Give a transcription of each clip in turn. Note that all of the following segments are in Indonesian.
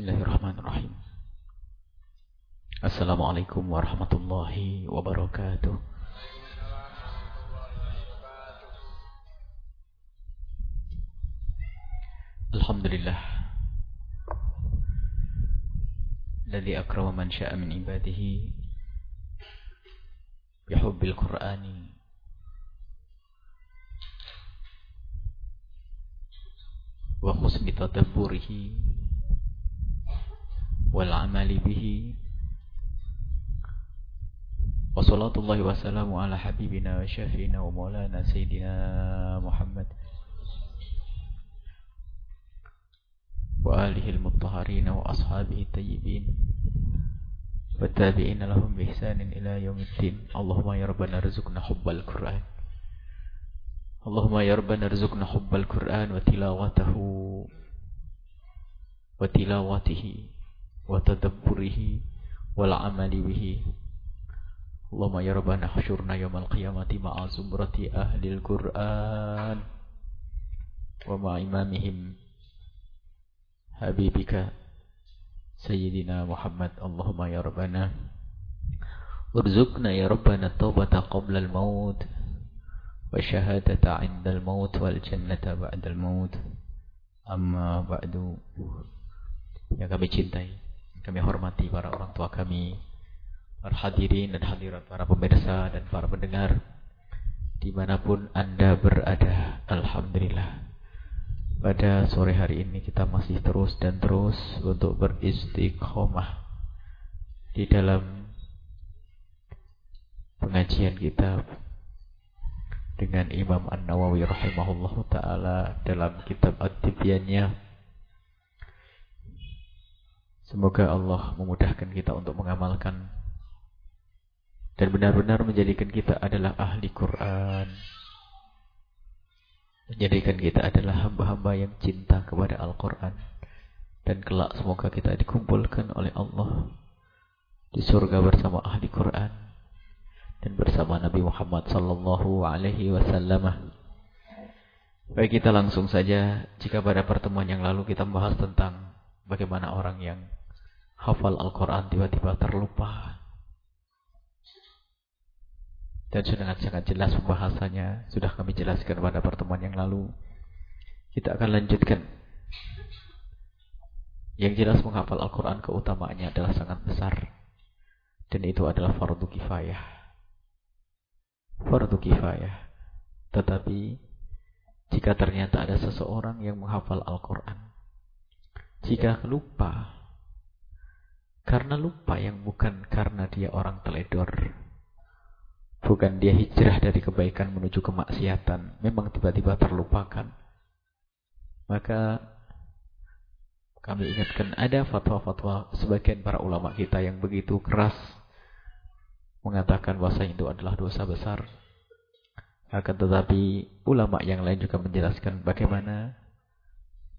Bismillahirrahmanirrahim. Assalamualaikum warahmatullahi wabarakatuh. Alhamdulillah. Alladhi akrama man sya'a min ibadihi bihubbil Qur'ani wa husni tadabburihi والعمل به. وصلاة الله وسلامه على حبيبنا وشافينا ومولانا سيدنا محمد وآله المطهرين وأصحابه الطيبين والتابعين لهم بإحسان إلى يوم الدين. اللهم يا ربنا ارزقنا حب القرآن. اللهم يا ربنا ارزقنا حب القرآن وتلاوته وتلاوته. وتدبره والعمل به. اللهم يا ربنا احشرنا يوم القيامة مع زمرة أهل القرآن ومع إمامهم حبيبك سيدنا محمد. اللهم يا ربنا ارزقنا يا ربنا التوبة قبل الموت والشهادة عند الموت والجنة بعد الموت. أما بعد yang kami cintai kami hormati para orang tua kami, para hadirin dan hadirat, para pemirsa dan para pendengar, di mana pun anda berada. Alhamdulillah. Pada sore hari ini kita masih terus dan terus untuk beristiqomah di dalam pengajian kita dengan Imam An-Nawawi rahimahullah taala dalam kitab At-Tibyannya Semoga Allah memudahkan kita untuk mengamalkan dan benar-benar menjadikan kita adalah ahli Quran. Menjadikan kita adalah hamba-hamba yang cinta kepada Al-Quran. Dan kelak semoga kita dikumpulkan oleh Allah di surga bersama ahli Quran dan bersama Nabi Muhammad sallallahu alaihi wasallam. Baik kita langsung saja jika pada pertemuan yang lalu kita membahas tentang bagaimana orang yang hafal Al-Quran tiba-tiba terlupa. Dan sudah sangat jelas pembahasannya. Sudah kami jelaskan pada pertemuan yang lalu. Kita akan lanjutkan. Yang jelas menghafal Al-Quran keutamaannya adalah sangat besar. Dan itu adalah fardu kifayah. Fardu kifayah. Tetapi jika ternyata ada seseorang yang menghafal Al-Quran. Jika lupa karena lupa yang bukan karena dia orang teledor. Bukan dia hijrah dari kebaikan menuju kemaksiatan. Memang tiba-tiba terlupakan. Maka kami ingatkan ada fatwa-fatwa sebagian para ulama kita yang begitu keras mengatakan bahasa itu adalah dosa besar. Akan tetapi ulama yang lain juga menjelaskan bagaimana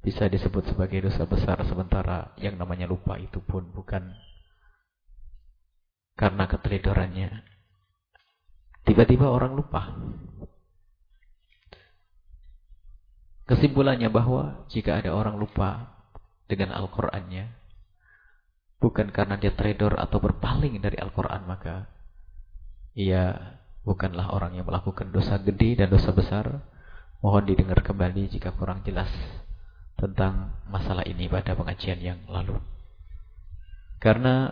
bisa disebut sebagai dosa besar sementara yang namanya lupa itu pun bukan karena keteledorannya. Tiba-tiba orang lupa. Kesimpulannya bahwa jika ada orang lupa dengan Al-Qur'annya bukan karena dia trader atau berpaling dari Al-Qur'an maka ia bukanlah orang yang melakukan dosa gede dan dosa besar. Mohon didengar kembali jika kurang jelas tentang masalah ini pada pengajian yang lalu. Karena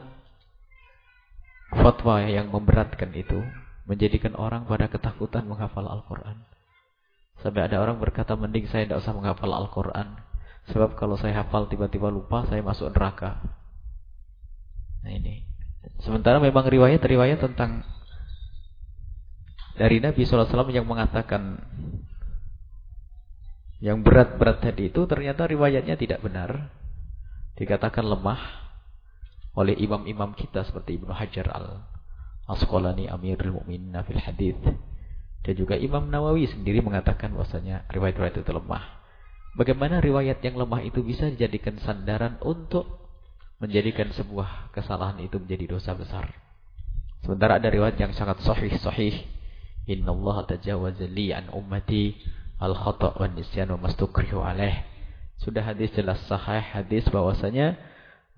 fatwa yang memberatkan itu menjadikan orang pada ketakutan menghafal Al-Quran. Sampai ada orang berkata, mending saya tidak usah menghafal Al-Quran. Sebab kalau saya hafal tiba-tiba lupa, saya masuk neraka. Nah ini. Sementara memang riwayat-riwayat tentang dari Nabi SAW yang mengatakan yang berat-berat tadi itu ternyata riwayatnya tidak benar. Dikatakan lemah oleh imam-imam kita seperti Ibnu Hajar al-Asqalani Amirul Mukminin fil hadis. Dan juga Imam Nawawi sendiri mengatakan bahwasanya riwayat-riwayat itu lemah. Bagaimana riwayat yang lemah itu bisa dijadikan sandaran untuk menjadikan sebuah kesalahan itu menjadi dosa besar. Sementara ada riwayat yang sangat sahih sahih. Inna Allah tajawaza li an ummati al-khata' wa nisyan wa mastukrihu. Sudah hadis jelas sahih hadis bahwasanya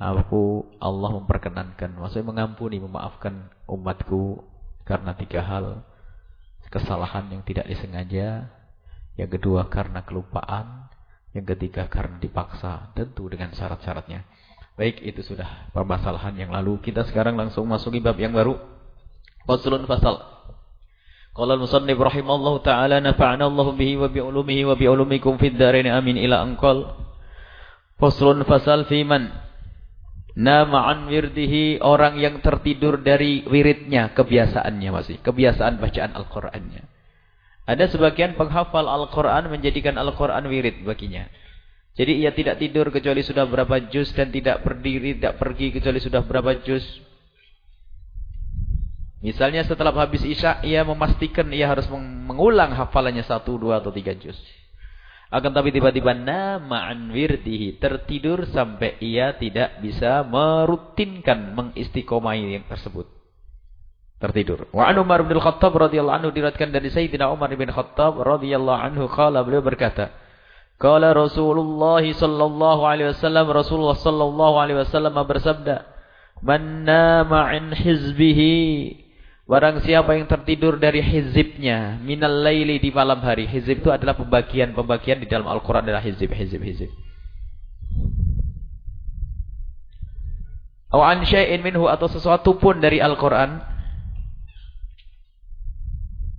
Aku Allah memperkenankan, maksudnya mengampuni, memaafkan umatku karena tiga hal. Kesalahan yang tidak disengaja, yang kedua karena kelupaan, yang ketiga karena dipaksa, tentu dengan syarat-syaratnya. Baik, itu sudah permasalahan yang lalu. Kita sekarang langsung masuki bab yang baru. Faslun fasal. Qala al-musannif rahimallahu taala nafa'ana Allah bihi wa bi ulumihi wa bi ulumikum fid dharain amin ila anqal. Faslun fasal fi man Nama an wirdihi orang yang tertidur dari wiridnya, kebiasaannya masih, kebiasaan bacaan Al-Qur'annya. Ada sebagian penghafal Al-Qur'an menjadikan Al-Qur'an wirid baginya. Jadi ia tidak tidur kecuali sudah berapa juz dan tidak berdiri, tidak pergi kecuali sudah berapa juz. Misalnya setelah habis Isya, ia memastikan ia harus mengulang hafalannya satu, dua, atau tiga juz. Akan tapi tiba-tiba nama'an wirdihi. Tertidur sampai ia tidak bisa merutinkan, mengistiqomai yang tersebut. Tertidur. Wa an Umar bin Khattab radhiyallahu anhu diratkan dari Sayyidina Umar bin Khattab radhiyallahu anhu qala beliau berkata, Qala Rasulullah sallallahu alaihi wasallam Rasulullah sallallahu alaihi wasallam bersabda, "Man nama an hizbihi Barang siapa yang tertidur dari hizibnya, minal laili di malam hari. Hizib itu adalah pembagian-pembagian di dalam Al-Quran adalah hizib, hizib, hizib. Awan syai'in minhu atau sesuatu pun dari Al-Quran.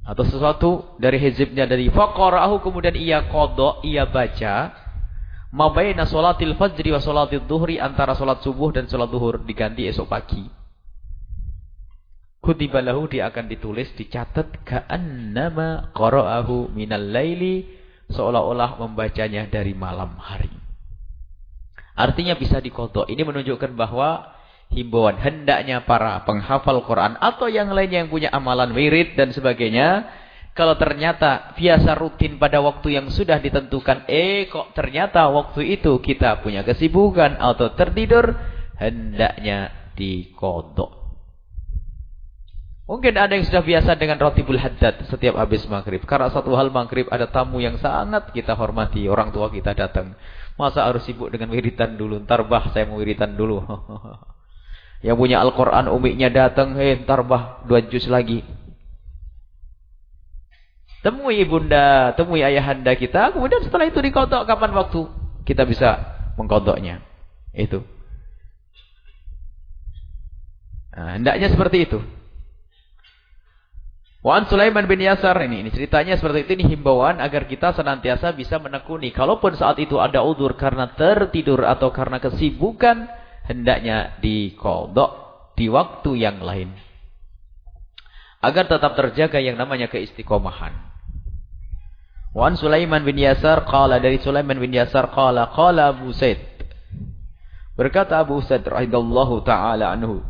Atau sesuatu dari hizibnya dari faqara'ahu kemudian ia kodok, ia baca. Mabaina solatil fajri wa solatil duhri antara solat subuh dan solat duhur diganti esok pagi. Kutibalahu dia akan ditulis, dicatat ka'annama qara'ahu minal laili seolah-olah membacanya dari malam hari. Artinya bisa dikodok. Ini menunjukkan bahwa himbauan hendaknya para penghafal Quran atau yang lainnya yang punya amalan wirid dan sebagainya. Kalau ternyata biasa rutin pada waktu yang sudah ditentukan. Eh kok ternyata waktu itu kita punya kesibukan atau tertidur. Hendaknya dikodok. Mungkin ada yang sudah biasa dengan roti haddad setiap habis maghrib. Karena satu hal maghrib ada tamu yang sangat kita hormati. Orang tua kita datang. Masa harus sibuk dengan wiritan dulu. Ntar bah saya mau wiritan dulu. yang punya Al-Quran umiknya datang. Hei ntar bah dua juz lagi. Temui ibunda, temui ayahanda kita. Kemudian setelah itu dikodok. Kapan waktu kita bisa mengkodoknya. Itu. Nah, hendaknya seperti itu. Wan Sulaiman bin Yasar ini, ini ceritanya seperti itu ini himbauan agar kita senantiasa bisa menekuni. Kalaupun saat itu ada udur karena tertidur atau karena kesibukan, hendaknya dikodok di waktu yang lain. Agar tetap terjaga yang namanya keistiqomahan. Wan Sulaiman bin Yasar qala dari Sulaiman bin Yasar qala qala Abu Said. Berkata Abu Said radhiyallahu taala anhu,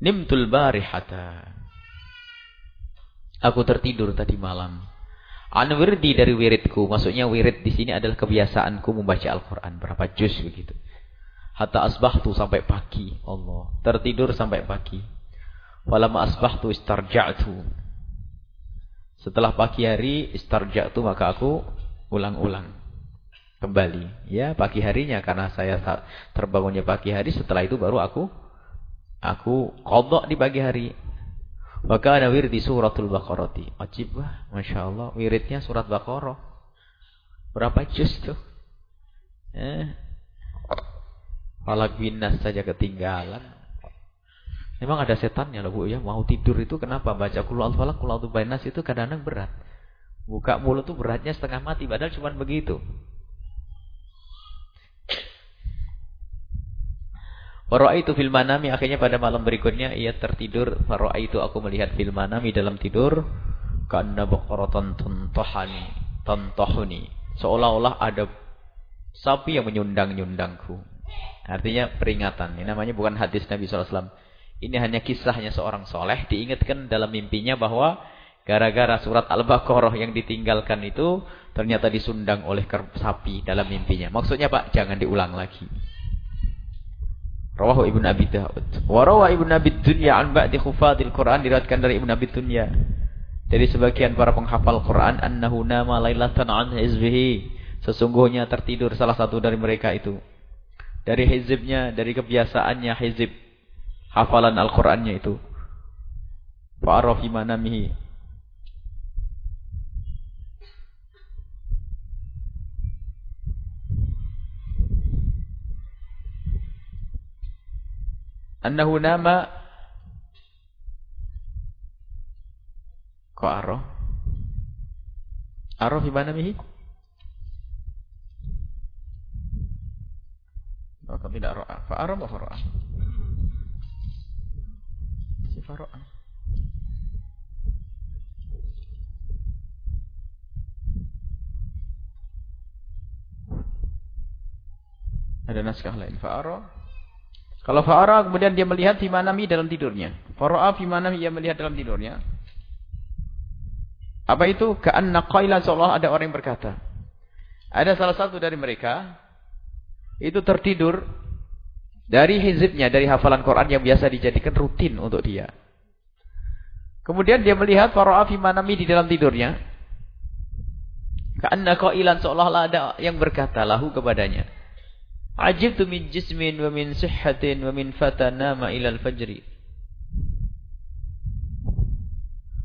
"Nimtul barihata." Aku tertidur tadi malam. An wirdi dari wiridku. Maksudnya wirid di sini adalah kebiasaanku membaca Al-Quran. Berapa juz begitu. Hatta asbahtu sampai pagi. Allah. Tertidur sampai pagi. Walama asbahtu istarja'tu. Setelah pagi hari istarja'tu maka aku ulang-ulang. Kembali. Ya pagi harinya karena saya terbangunnya pagi hari. Setelah itu baru aku aku kodok di pagi hari. Maka ada wirdi suratul Baqarah. Ajib lah, Masya Allah. Wiridnya surat Baqarah. Berapa juz tuh? Eh. Falak binas saja ketinggalan. Memang ada setannya loh Bu ya. Mau tidur itu kenapa? Baca kulu al-falak, kulu al itu kadang-kadang berat. Buka mulut tuh beratnya setengah mati. Padahal cuma begitu. Itu fil manami akhirnya pada malam berikutnya ia tertidur. itu aku melihat fil manami dalam tidur karena baqaratan tuntohani tuntohuni seolah-olah ada sapi yang menyundang-nyundangku. Artinya peringatan. Ini namanya bukan hadis Nabi SAW. Ini hanya kisahnya seorang soleh. Diingatkan dalam mimpinya bahwa gara-gara surat Al-Baqarah yang ditinggalkan itu ternyata disundang oleh sapi dalam mimpinya. Maksudnya Pak, jangan diulang lagi. Rawahu Ibn Abi Daud. Wa rawa Ibn Abi Dunya an ba'di khufadil Quran diriwayatkan dari Ibn Abi Dunya. Dari sebagian para penghafal Quran annahu nama lailatan an hizbihi. Sesungguhnya tertidur salah satu dari mereka itu. Dari hizibnya, dari kebiasaannya hizib. Hafalan Al-Qur'annya itu. Fa'ara fi Annahu nama Kok fi manamihi? Maka tidak ro'a. Fa'ara wa fa'ara. Si fa'ara. Ada naskah lain. Fa'ara. Kalau fa'ara kemudian dia melihat fi manami dalam tidurnya. Fara'a fi manami dia melihat dalam tidurnya. Apa itu? Ka'anna qaila seolah ada orang yang berkata. Ada salah satu dari mereka itu tertidur dari hizibnya, dari hafalan Quran yang biasa dijadikan rutin untuk dia. Kemudian dia melihat fara'a fi manami di dalam tidurnya. Ka'anna qailan seolah-olah ada yang berkata lahu kepadanya. Ajibtu min jismin wa min sihhatin wa min fatana ma ilal fajri.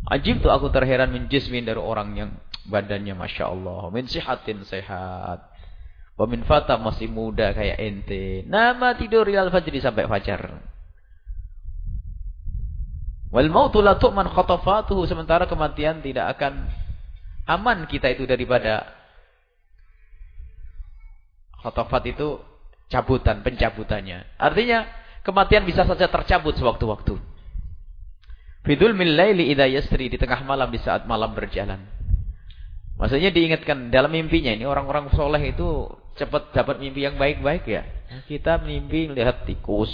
Ajib tu aku terheran min jismin dari orang yang badannya Masya Allah. Min sihatin sehat. Wamin fata masih muda kayak ente. Nama tidur ilal fajri sampai fajar. Wal mautu la tu'man khatafatuhu. Sementara kematian tidak akan aman kita itu daripada khatafat itu cabutan, pencabutannya. Artinya kematian bisa saja tercabut sewaktu-waktu. Fidul min laili idha yasri di tengah malam di saat malam berjalan. Maksudnya diingatkan dalam mimpinya ini orang-orang soleh itu cepat dapat mimpi yang baik-baik ya. Kita mimpi lihat tikus,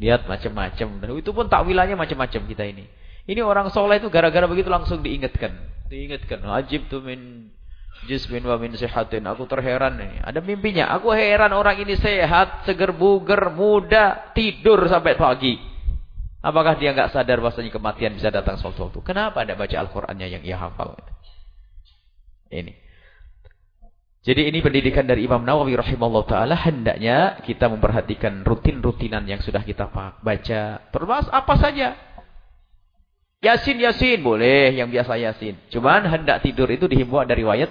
lihat macam-macam dan itu pun takwilannya macam-macam kita ini. Ini orang soleh itu gara-gara begitu langsung diingatkan. Diingatkan, wajib tuh min jismin wa min sehatin. Aku terheran nih. Ada mimpinya. Aku heran orang ini sehat, seger buger, muda, tidur sampai pagi. Apakah dia nggak sadar bahwasanya kematian bisa datang suatu waktu? Kenapa ada baca Al-Qur'annya yang ia hafal? Ini. Jadi ini pendidikan dari Imam Nawawi rahimahullah ta'ala. Hendaknya kita memperhatikan rutin-rutinan yang sudah kita baca. Termasuk apa saja. Yasin, Yasin. Boleh yang biasa Yasin. Cuman hendak tidur itu dihimbau dari riwayat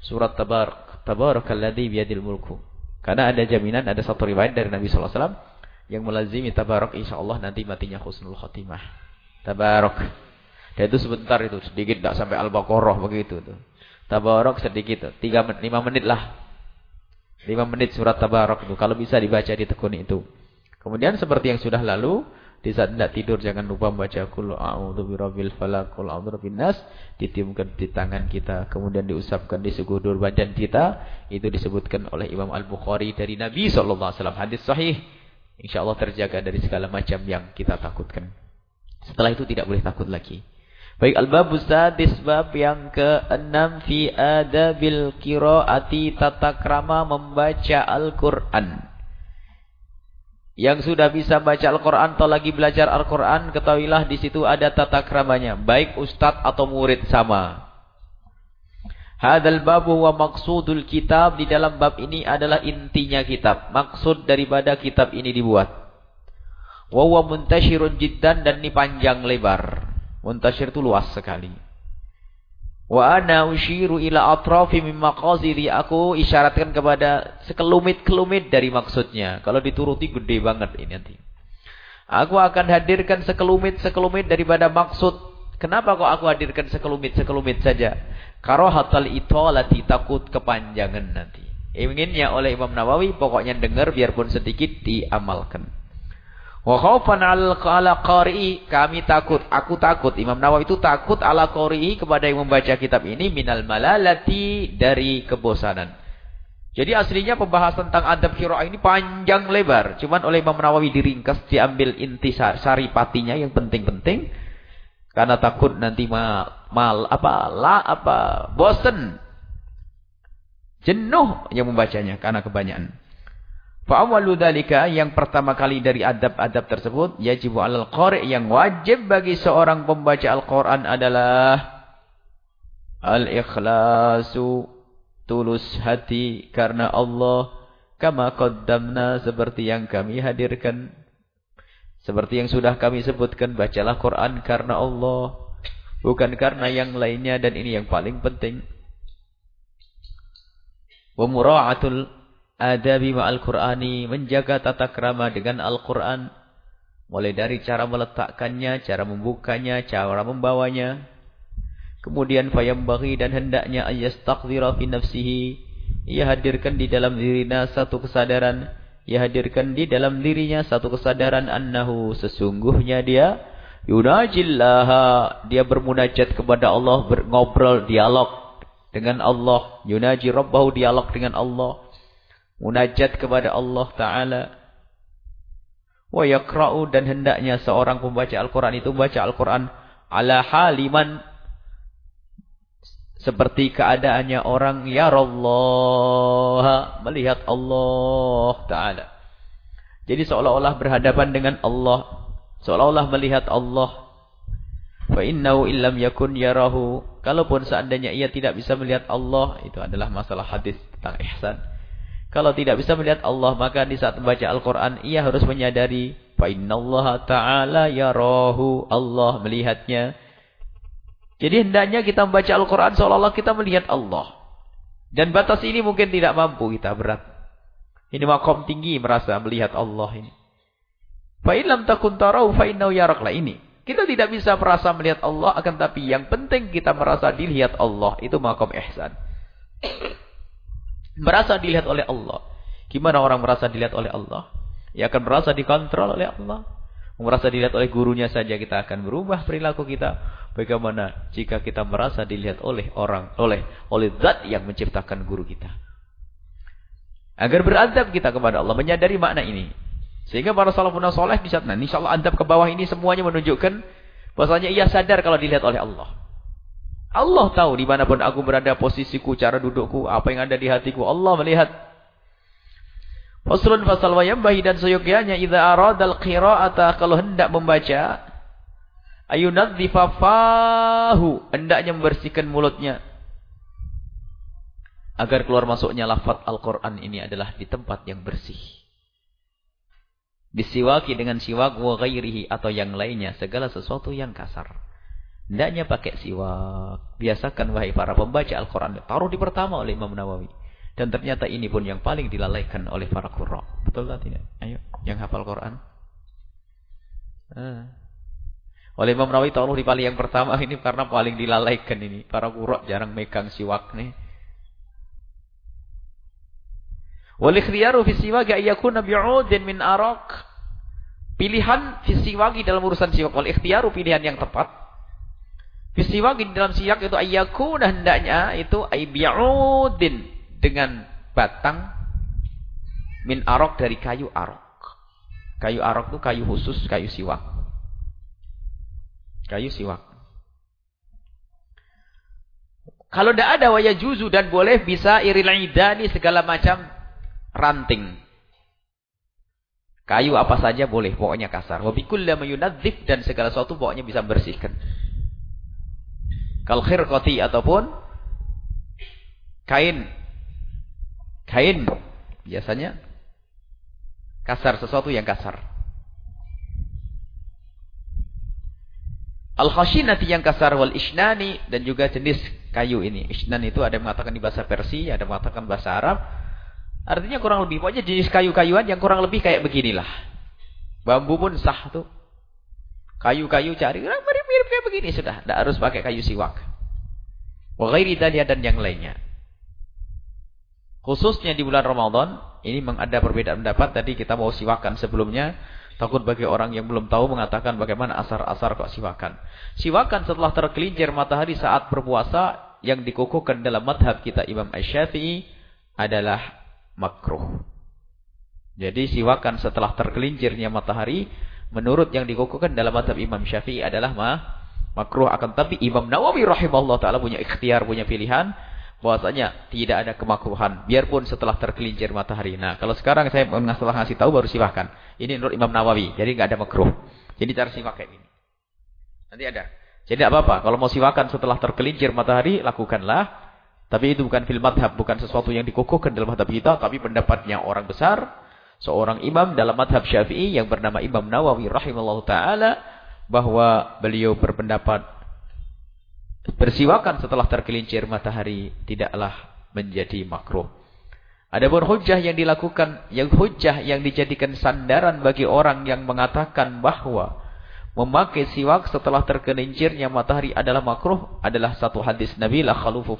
surat Tabarak. Tabarakalladhi biyadil mulku. Karena ada jaminan, ada satu riwayat dari Nabi SAW. Yang melazimi tabarak insyaAllah nanti matinya khusnul khotimah. Tabarak. Dan itu sebentar itu. Sedikit tak sampai Al-Baqarah begitu tuh. Tabarok sedikit, tiga lima menit lah. Lima menit surat Tabarok itu. Kalau bisa dibaca ditekuni itu. Kemudian seperti yang sudah lalu, di saat tidak tidur jangan lupa membaca kul a'udzu birabbil falaq kul a'udzu nas. Ditiupkan di tangan kita kemudian diusapkan di segudur badan kita. Itu disebutkan oleh Imam Al-Bukhari dari Nabi sallallahu alaihi wasallam. Hadis sahih. Insyaallah terjaga dari segala macam yang kita takutkan. Setelah itu tidak boleh takut lagi. Baik al-babus sadis bab yang ke-6 fi adabil qiraati tata membaca Al-Qur'an. Yang sudah bisa baca Al-Qur'an atau lagi belajar Al-Qur'an, ketahuilah di situ ada tata kramanya, baik ustaz atau murid sama. Hadal babu wa maksudul kitab di dalam bab ini adalah intinya kitab. Maksud daripada kitab ini dibuat. Wa huwa muntashirun jiddan dan ini panjang lebar. Muntashir itu luas sekali. Wa ana ushiru ila atrafi min maqasidi. Aku isyaratkan kepada sekelumit-kelumit dari maksudnya. Kalau dituruti gede banget ini nanti. Aku akan hadirkan sekelumit-sekelumit daripada maksud. Kenapa kok aku hadirkan sekelumit-sekelumit saja? Karohatal itolati takut kepanjangan nanti. Inginnya oleh Imam Nawawi pokoknya dengar biarpun sedikit diamalkan. Wa khaufan ala qari'i kami takut, aku takut. Imam Nawawi itu takut ala qari'i kepada yang membaca kitab ini minal malalati dari kebosanan. Jadi aslinya pembahasan tentang adab qiraah ini panjang lebar, cuman oleh Imam Nawawi diringkas, diambil inti saripatinya yang penting-penting karena takut nanti mal, mal apa la apa bosan jenuh yang membacanya karena kebanyakan. Fa'awalu dalika yang pertama kali dari adab-adab tersebut yajibu alal qari' yang wajib bagi seorang pembaca Al-Qur'an adalah al-ikhlasu tulus hati karena Allah kama qaddamna seperti yang kami hadirkan seperti yang sudah kami sebutkan bacalah Quran karena Allah bukan karena yang lainnya dan ini yang paling penting. Wa mura'atul adabi ma'al qur'ani menjaga tata krama dengan Al-Qur'an mulai dari cara meletakkannya cara membukanya cara membawanya kemudian fayambaghi dan hendaknya ayastaqdira fi nafsihi ia hadirkan di dalam dirinya satu kesadaran. Ia hadirkan di dalam dirinya satu kesadaran annahu sesungguhnya dia yunajillaha. Dia bermunajat kepada Allah, berngobrol, dialog dengan Allah. Yunaji rabbahu, dialog dengan Allah. Munajat kepada Allah Ta'ala. Wa yakra'u dan hendaknya seorang pembaca Al-Quran itu membaca Al-Quran ala haliman seperti keadaannya orang ya Allah melihat Allah Ta'ala. Jadi seolah-olah berhadapan dengan Allah. Seolah-olah melihat Allah. Fa innahu illam yakun yarahu. Kalaupun seandainya ia tidak bisa melihat Allah. Itu adalah masalah hadis tentang ihsan. Kalau tidak bisa melihat Allah. Maka di saat membaca Al-Quran. Ia harus menyadari. Fa innallaha ta'ala yarahu. Allah melihatnya. Jadi hendaknya kita membaca Al-Quran seolah-olah kita melihat Allah. Dan batas ini mungkin tidak mampu kita berat. Ini makom tinggi merasa melihat Allah ini. Fa'ilam takun tarau fa'innau yaraklah ini. Kita tidak bisa merasa melihat Allah akan tapi yang penting kita merasa dilihat Allah. Itu makom ihsan. Merasa dilihat oleh Allah. Gimana orang merasa dilihat oleh Allah? Ia akan merasa dikontrol oleh Allah. Merasa dilihat oleh gurunya saja kita akan berubah perilaku kita. Bagaimana jika kita merasa dilihat oleh orang, oleh oleh zat yang menciptakan guru kita. Agar beradab kita kepada Allah, menyadari makna ini. Sehingga para salafun soleh bisa, nah insyaAllah adab ke bawah ini semuanya menunjukkan bahwasanya ia sadar kalau dilihat oleh Allah. Allah tahu di mana pun aku berada, posisiku, cara dudukku, apa yang ada di hatiku. Allah melihat. Faslun fasal wa yambahi dan seyogyanya idza aradal qira'ata kalau hendak membaca ayunadzifa fahu hendaknya membersihkan mulutnya agar keluar masuknya lafaz Al-Qur'an ini adalah di tempat yang bersih. Bisiwaki dengan siwak wa ghairihi atau yang lainnya segala sesuatu yang kasar. Hendaknya pakai siwak. Biasakan wahai para pembaca Al-Qur'an taruh di pertama oleh Imam Nawawi. Dan ternyata ini pun yang paling dilalaikan oleh para qurra. Betul tak tidak? Ayo, yang hafal Quran. Ah. Oleh Imam Nawawi taruh di paling yang pertama ini karena paling dilalaikan ini. Para kurok jarang megang siwak nih. Wal ikhtiyaru fi siwak ayyakuna bi'udin min arak. Pilihan fi siwak dalam urusan siwak. Wal ikhtiyaru pilihan yang tepat. Fi siwak dalam siwak itu ayyakuna hendaknya itu ay bi'udin dengan batang min arok dari kayu arok. Kayu arok itu kayu khusus, kayu siwak. Kayu siwak. Kalau tidak ada waya juzu dan boleh bisa iril idani segala macam ranting. Kayu apa saja boleh, pokoknya kasar. Wa bikulli yunadzif dan segala sesuatu pokoknya bisa bersihkan. Kal khirqati ataupun kain. Kain biasanya kasar sesuatu yang kasar. Al-khashinati yang kasar wal isnani dan juga jenis kayu ini. Isnan itu ada yang mengatakan di bahasa Persia, ada yang mengatakan bahasa Arab. Artinya kurang lebih pokoknya jenis kayu-kayuan yang kurang lebih kayak beginilah. Bambu pun sah tuh. Kayu-kayu cari mirip-mirip kayak begini sudah, tidak harus pakai kayu siwak. Wa ghairi dan yang lainnya. Khususnya di bulan Ramadan, ini ada perbedaan pendapat tadi kita mau siwakan sebelumnya. Takut bagi orang yang belum tahu mengatakan bagaimana asar-asar kok siwakan. Siwakan setelah tergelincir matahari saat berpuasa yang dikukuhkan dalam madhab kita Imam Ash-Syafi'i adalah makruh. Jadi siwakan setelah tergelincirnya matahari menurut yang dikukuhkan dalam madhab Imam Syafi'i adalah mah makruh akan tapi Imam Nawawi rahimahullah taala punya ikhtiar punya pilihan bahwasanya tidak ada kemakruhan biarpun setelah tergelincir matahari. Nah, kalau sekarang saya setelah ngasih tahu baru silahkan. Ini menurut Imam Nawawi, jadi nggak ada makruh. Jadi cara siwak kayak ini. Nanti ada. Jadi tidak apa-apa. Kalau mau siwakan setelah tergelincir matahari, lakukanlah. Tapi itu bukan fil madhab, bukan sesuatu yang dikukuhkan dalam madhab kita, tapi pendapatnya orang besar, seorang imam dalam madhab syafi'i yang bernama Imam Nawawi rahimahullah ta'ala, bahwa beliau berpendapat bersiwakan setelah tergelincir matahari tidaklah menjadi makruh. Adapun hujah yang dilakukan, yang hujah yang dijadikan sandaran bagi orang yang mengatakan bahwa memakai siwak setelah tergelincirnya matahari adalah makruh adalah satu hadis Nabi la khalufu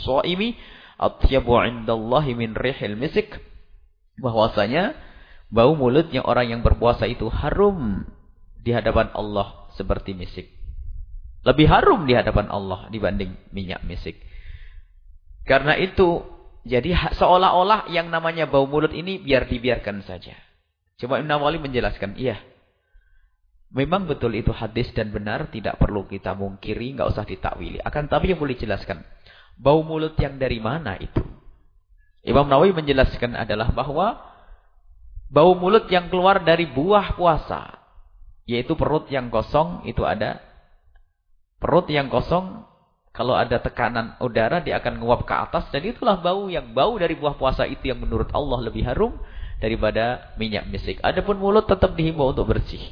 shaimi atyabu indallahi min rihil misik bahwasanya bau mulutnya orang yang berpuasa itu harum di hadapan Allah seperti misik lebih harum di hadapan Allah dibanding minyak misik karena itu jadi seolah-olah yang namanya bau mulut ini biar dibiarkan saja coba Imam Nawawi menjelaskan iya Memang betul itu hadis dan benar, tidak perlu kita mungkiri, nggak usah ditakwili. Akan tapi yang boleh jelaskan, bau mulut yang dari mana itu? Imam Nawawi menjelaskan adalah bahwa bau mulut yang keluar dari buah puasa, yaitu perut yang kosong itu ada. Perut yang kosong, kalau ada tekanan udara dia akan nguap ke atas dan itulah bau yang bau dari buah puasa itu yang menurut Allah lebih harum daripada minyak misik. Adapun mulut tetap dihimbau untuk bersih.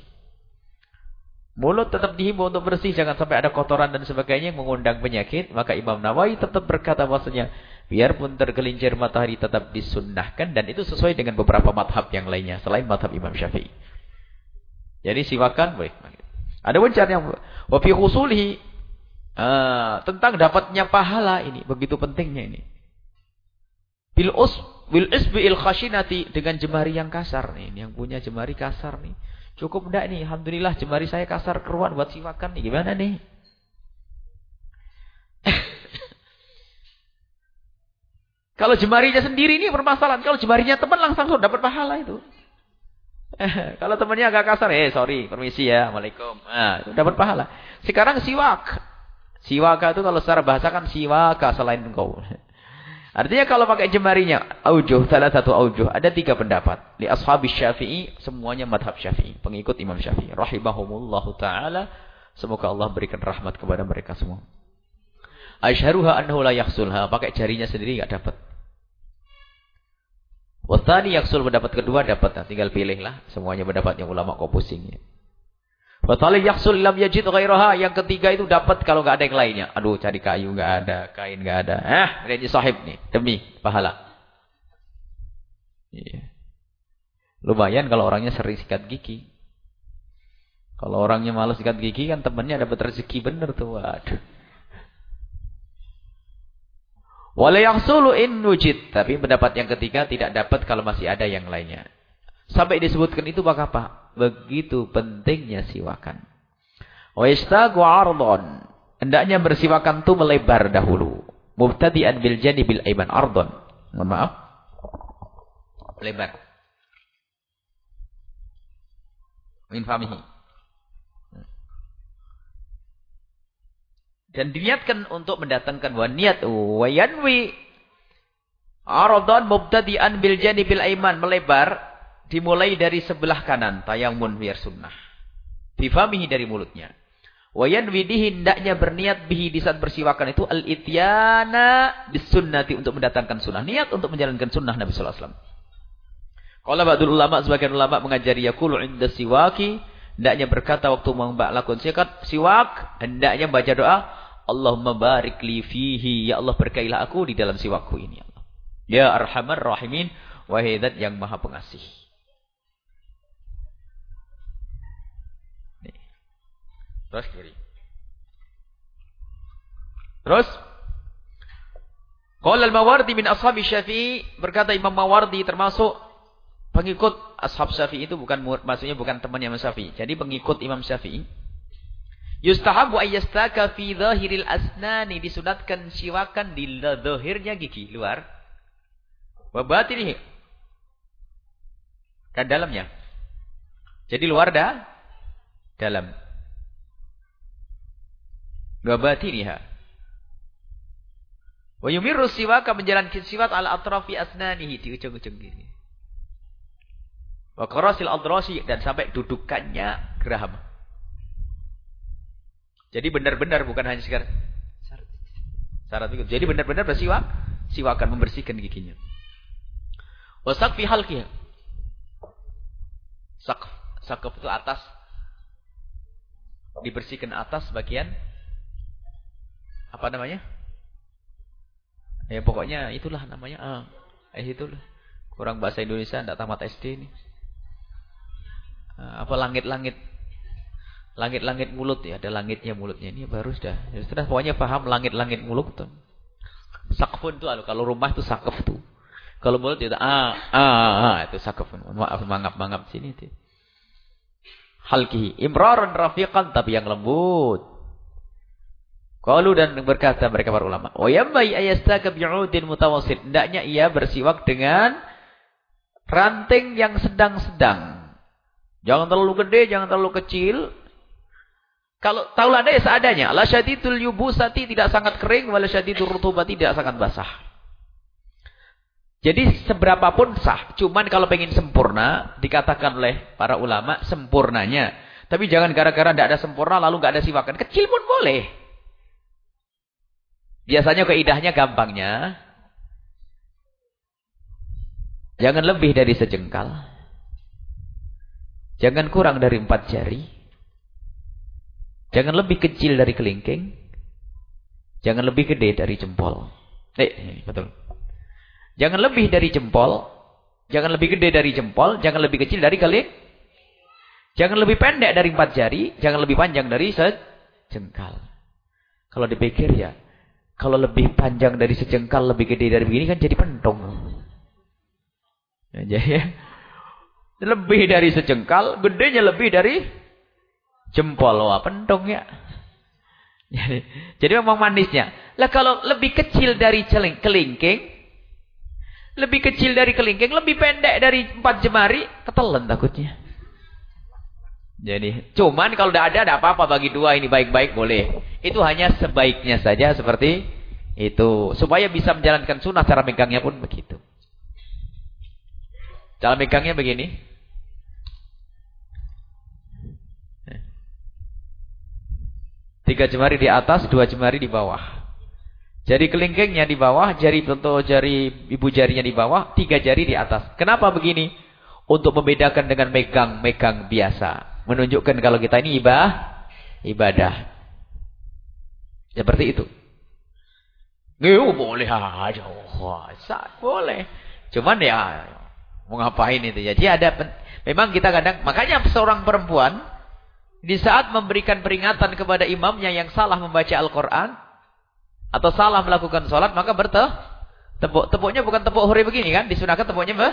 Mulut tetap dihimbau untuk bersih, jangan sampai ada kotoran dan sebagainya yang mengundang penyakit. Maka Imam Nawawi tetap berkata bahwasanya biarpun tergelincir matahari tetap disunnahkan dan itu sesuai dengan beberapa madhab yang lainnya selain madhab Imam Syafi'i. Jadi siwakan baik. Ada wajar yang wafi khusulhi uh, tentang dapatnya pahala ini begitu pentingnya ini. Bil us bil isbil khashinati dengan jemari yang kasar nih, yang punya jemari kasar nih. Cukup enggak nih? Alhamdulillah jemari saya kasar keruan buat siwakan nih. Gimana nih? Kalau jemarinya sendiri ini permasalahan. Kalau jemarinya teman langsung dapat pahala itu. Kalau temannya agak kasar, eh sorry, permisi ya, Assalamualaikum. Nah, dapat pahala. Sekarang siwak. Siwaka itu kalau secara bahasa kan siwaka selain engkau. Artinya kalau pakai jemarinya, aujuh, salah satu aujuh. Ada tiga pendapat. Di ashabi syafi'i, semuanya madhab syafi'i. Pengikut imam syafi'i. Rahimahumullahu ta'ala. Semoga Allah berikan rahmat kepada mereka semua. Aisharuha annahu la yaksulha. Pakai jarinya sendiri nggak dapat. Wasani yaksul pendapat kedua dapat. Nah, tinggal pilihlah. Semuanya pendapat yang ulama kok pusing. Ya. Batalil yaksul lam yajid ghairaha. Yang ketiga itu dapat kalau nggak ada yang lainnya. Aduh, cari kayu nggak ada, kain nggak ada. Eh, ini sahib nih, demi pahala. Iya. Lumayan kalau orangnya sering sikat gigi. Kalau orangnya malas sikat gigi kan temannya dapat rezeki bener tuh. Waduh. Wala yahsulu in nujid. Tapi pendapat yang ketiga tidak dapat kalau masih ada yang lainnya. Sampai disebutkan itu bak apa? Begitu pentingnya siwakan. Wa istagu ardon. Hendaknya bersiwakan itu melebar dahulu. Mubtadi'an bil bil aiban ardon. Mohon maaf. Melebar. Min famihi. Dan diniatkan untuk mendatangkan wa niat wa yanwi ardon mubtadi'an bil bil aiman melebar dimulai dari sebelah kanan tayamun biar sunnah. Bifamihi dari mulutnya. Wayan widihi hendaknya berniat bihi di saat bersiwakan itu al ityana bisunnati untuk mendatangkan sunnah. Niat untuk menjalankan sunnah Nabi sallallahu alaihi wasallam. Kalau ba'dul ulama sebagian ulama mengajari yakulu inda siwaki. Hendaknya berkata waktu melakukan siwak siwak hendaknya baca doa Allahumma barik li fihi ya Allah berkailah aku di dalam siwakku ini ya Allah ya arhamar rahimin wahidat yang maha pengasih Terus kiri. Terus Qala al-Mawardi min ashab Syafi'i berkata Imam Mawardi termasuk pengikut ashab Syafi'i itu bukan maksudnya bukan teman Imam Syafi'i. Jadi pengikut Imam Syafi'i. Yustahabu ayyastaka fi dhahiril asnani disunatkan siwakan di zahirnya gigi luar. Wa batinihi. Dan dalamnya. Jadi luar dah dalam. Gabatiniha. Wa yumirru siwaka menjalankan siwak ala atrafi asnanihi di ujung-ujung gini. Wa qarasil adrasi dan sampai dudukannya geraham. Jadi benar-benar bukan hanya sekedar Syarat. Jadi benar-benar bersiwak, siwakan membersihkan giginya. Wasak fi halqi. Sakf, sakf itu atas dibersihkan atas bagian apa namanya? Ya pokoknya itulah namanya. Ah, eh itulah. Kurang bahasa Indonesia tidak tamat SD ini. Ah, apa langit-langit langit-langit mulut ya, ada langitnya mulutnya ini baru sudah. Ya, sudah pokoknya paham langit-langit mulut tuh. Sakfun itu kalau rumah itu sakaf tuh. Kalau mulut itu ah ah, ah itu sakafun. Maaf mangap-mangap sini itu. Halkihi imraran rafiqan tapi yang lembut. Qalu dan berkata mereka para ulama, "Wa yambai ayastaka bi'udin mutawassit." Hendaknya ia bersiwak dengan ranting yang sedang-sedang. Jangan terlalu gede, jangan terlalu kecil. Kalau taulah ya seadanya. La syadidul yubusati tidak sangat kering, wala syadidul rutubati tidak sangat basah. Jadi seberapapun sah. Cuman kalau pengen sempurna, dikatakan oleh para ulama sempurnanya. Tapi jangan gara-gara tidak ada sempurna lalu nggak ada siwakan. Kecil pun boleh. Biasanya keidahnya gampangnya. Jangan lebih dari sejengkal. Jangan kurang dari empat jari. Jangan lebih kecil dari kelingking. Jangan lebih gede dari jempol. Eh, betul. Jangan lebih dari jempol. Jangan lebih gede dari jempol. Jangan lebih kecil dari kali. Jangan lebih pendek dari empat jari. Jangan lebih panjang dari sejengkal. Kalau dipikir ya. Kalau lebih panjang dari sejengkal, lebih gede dari begini kan jadi pentong. Ya, ya. Lebih dari sejengkal, gedenya lebih dari jempol. Wah, pentong ya. Jadi memang manisnya. Lah kalau lebih kecil dari kelingking, lebih kecil dari kelingking, lebih pendek dari empat jemari, ketelan takutnya. Jadi, cuman kalau tidak ada, ada apa-apa bagi dua ini baik-baik boleh. Itu hanya sebaiknya saja seperti itu. Supaya bisa menjalankan sunnah, cara megangnya pun begitu. Cara megangnya begini. Tiga jemari di atas, dua jemari di bawah. Jari kelingkingnya di bawah, jari contoh jari ibu jarinya di bawah, tiga jari di atas. Kenapa begini? Untuk membedakan dengan megang-megang biasa. Menunjukkan kalau kita ini ibadah, ibadah. Seperti itu. Nggak boleh aja. boleh. Cuman ya, mau ngapain itu. Jadi ada, memang kita kadang, makanya seorang perempuan, di saat memberikan peringatan kepada imamnya yang salah membaca Al-Quran, atau salah melakukan sholat, maka berteh tepuk. Tepuknya bukan tepuk huri begini kan? Disunahkan tepuknya apa?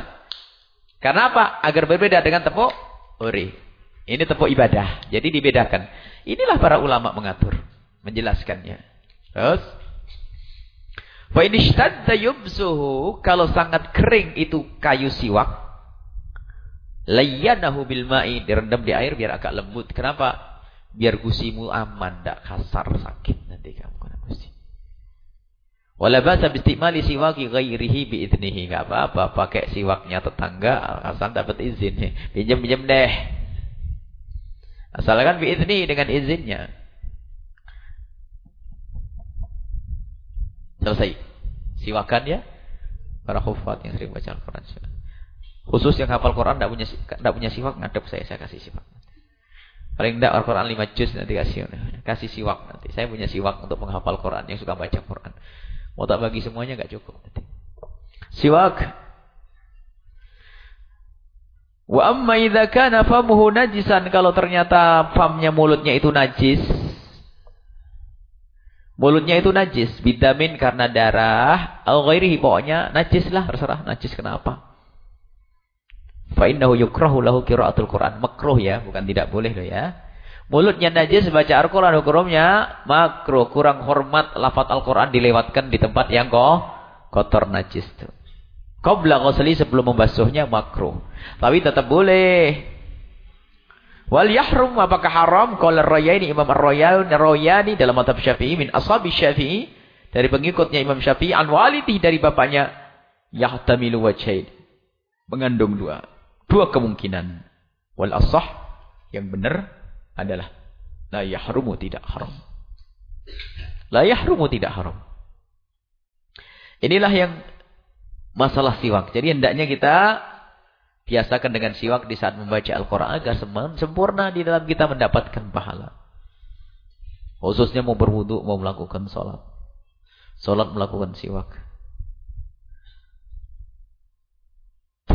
Karena apa? Agar berbeda dengan tepuk huri. Ini tepuk ibadah. Jadi dibedakan. Inilah para ulama mengatur. Menjelaskannya. Terus. Fa yubsuhu. Kalau sangat kering itu kayu siwak. Layyanahu bil ma'i. Direndam di air biar agak lembut. Kenapa? Biar gusimu aman. Tidak kasar sakit nanti kamu. Wala basa bistimali siwaki ghairihi biiznihi. Enggak apa-apa pakai siwaknya tetangga asal dapat izin. Pinjam-pinjam deh. Asalkan biizni dengan izinnya. Selesai. Siwakan ya. Para khufat yang sering baca Al-Quran. Khusus yang hafal Quran tidak punya tidak punya siwak ngadep saya saya kasih siwak. Paling tidak Al-Quran 5 juz nanti kasih kasih siwak nanti. Saya punya siwak untuk menghafal Quran yang suka baca Quran. Mau tak bagi semuanya nggak cukup. Siwak. Wa amma idza kana famuhu najisan kalau ternyata famnya mulutnya itu najis. Mulutnya itu najis, bidamin karena darah, al ghairihi pokoknya najis lah, terserah najis kenapa. Fa innahu yukrahu lahu qiraatul Quran. Makruh ya, bukan tidak boleh loh ya. Mulutnya najis baca Al-Quran hukumnya makruh. Kurang hormat lafaz Al-Quran dilewatkan di tempat yang kok kotor najis itu. Qabla ghusli sebelum membasuhnya makruh. Tapi tetap boleh. Wal yahrum apakah haram? Qala Ar-Rayani Imam Ar-Rayani dalam mazhab Syafi'i min ashabi Syafi'i dari pengikutnya Imam Syafi'i an walidi dari bapaknya yahtamilu wajhain. Mengandung dua dua kemungkinan. Wal asah yang benar adalah la yahrumu tidak haram. La yahrumu tidak haram. Inilah yang masalah siwak. Jadi hendaknya kita biasakan dengan siwak di saat membaca Al-Quran agar sempurna di dalam kita mendapatkan pahala. Khususnya mau berwudu, mau melakukan sholat. Sholat melakukan siwak.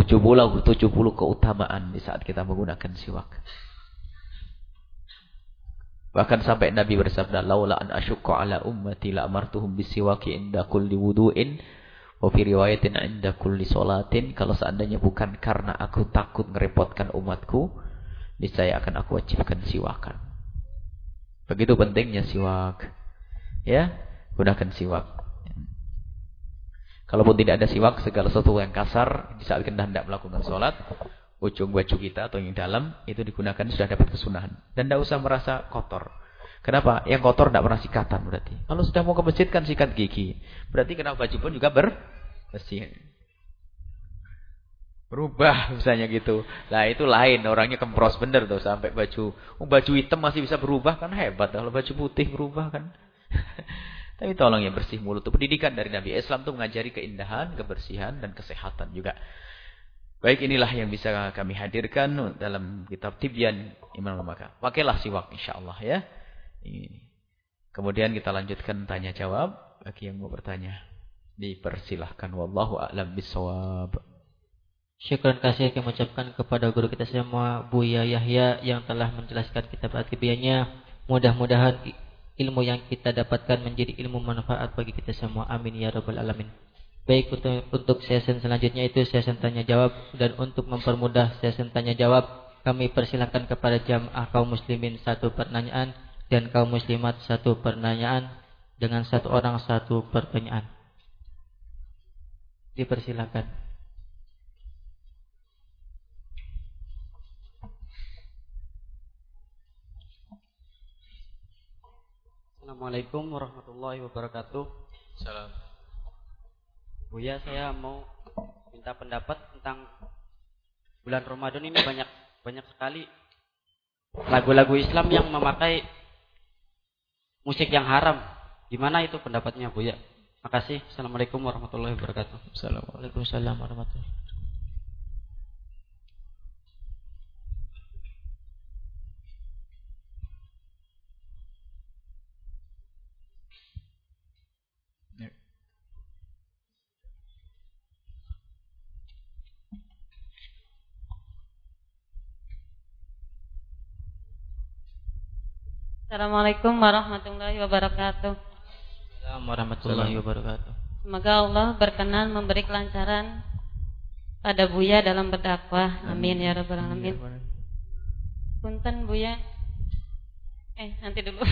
70, 70 keutamaan di saat kita menggunakan siwak. Bahkan sampai Nabi bersabda, "Laula an asyqa ala ummati la amartuhum bisiwaki inda kulli wudu'in wa fi riwayatin inda kulli salatin." Kalau seandainya bukan karena aku takut merepotkan umatku, niscaya akan aku wajibkan siwakan. Begitu pentingnya siwak. Ya, gunakan siwak. Kalaupun tidak ada siwak, segala sesuatu yang kasar di saat kita hendak melakukan sholat, ujung baju kita atau yang dalam itu digunakan sudah dapat kesunahan. Dan tidak usah merasa kotor. Kenapa? Yang kotor tidak pernah sikatan berarti. Kalau sudah mau ke masjid kan sikat gigi. Berarti kenapa baju pun juga bersih. Berubah misalnya gitu. Nah itu lain. Orangnya kempros bener tuh sampai baju. Oh, baju hitam masih bisa berubah kan hebat. Kalau baju putih berubah kan. Tapi tolong yang bersih mulut itu pendidikan dari Nabi Islam itu mengajari keindahan, kebersihan dan kesehatan juga. Baik inilah yang bisa kami hadirkan dalam kitab Tibyan Imam Maka. Pakailah siwak insyaallah ya. Ini. Kemudian kita lanjutkan tanya jawab bagi yang mau bertanya. Dipersilahkan wallahu a'lam bissawab. Syukur kasih kami ucapkan kepada guru kita semua Buya Yahya yang telah menjelaskan kitab Al-Tibiyannya. Mudah-mudahan ilmu yang kita dapatkan menjadi ilmu manfaat bagi kita semua. Amin ya rabbal alamin. Baik untuk, untuk sesi selanjutnya itu sesi tanya jawab dan untuk mempermudah sesi tanya jawab kami persilakan kepada jamaah kaum muslimin satu pertanyaan dan kaum muslimat satu pertanyaan dengan satu orang satu pertanyaan. Dipersilakan. Assalamualaikum warahmatullahi wabarakatuh. Salam. Buya saya mau minta pendapat tentang bulan Ramadan ini banyak banyak sekali lagu-lagu Islam yang memakai musik yang haram. Gimana itu pendapatnya Buya? Makasih. Assalamualaikum warahmatullahi wabarakatuh. Assalamualaikum warahmatullahi wabarakatuh. Assalamualaikum warahmatullahi wabarakatuh. Assalamualaikum warahmatullahi wabarakatuh. Semoga Allah berkenan memberi kelancaran pada Buya dalam berdakwah. Amin ya rabbal alamin. Punten Buya. Eh, nanti dulu.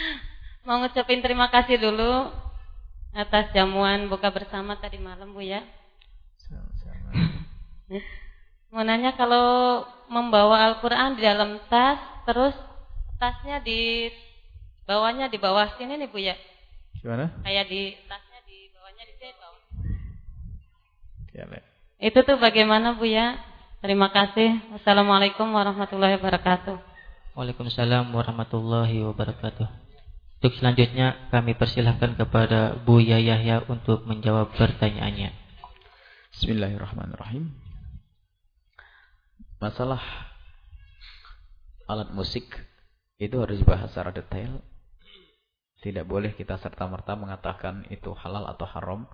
Mau ngucapin terima kasih dulu atas jamuan buka bersama tadi malam Buya. Sama-sama. Mau nanya kalau membawa Al-Qur'an di dalam tas terus tasnya di bawahnya di bawah sini nih Bu ya. Gimana? Kayak di tasnya di bawahnya di sini bawah. Ya, Itu tuh bagaimana Bu ya? Terima kasih. Assalamualaikum warahmatullahi wabarakatuh. Waalaikumsalam warahmatullahi wabarakatuh. Untuk selanjutnya kami persilahkan kepada Bu Yahya untuk menjawab pertanyaannya. Bismillahirrahmanirrahim. Masalah alat musik itu harus dibahas secara detail. Tidak boleh kita serta-merta mengatakan itu halal atau haram.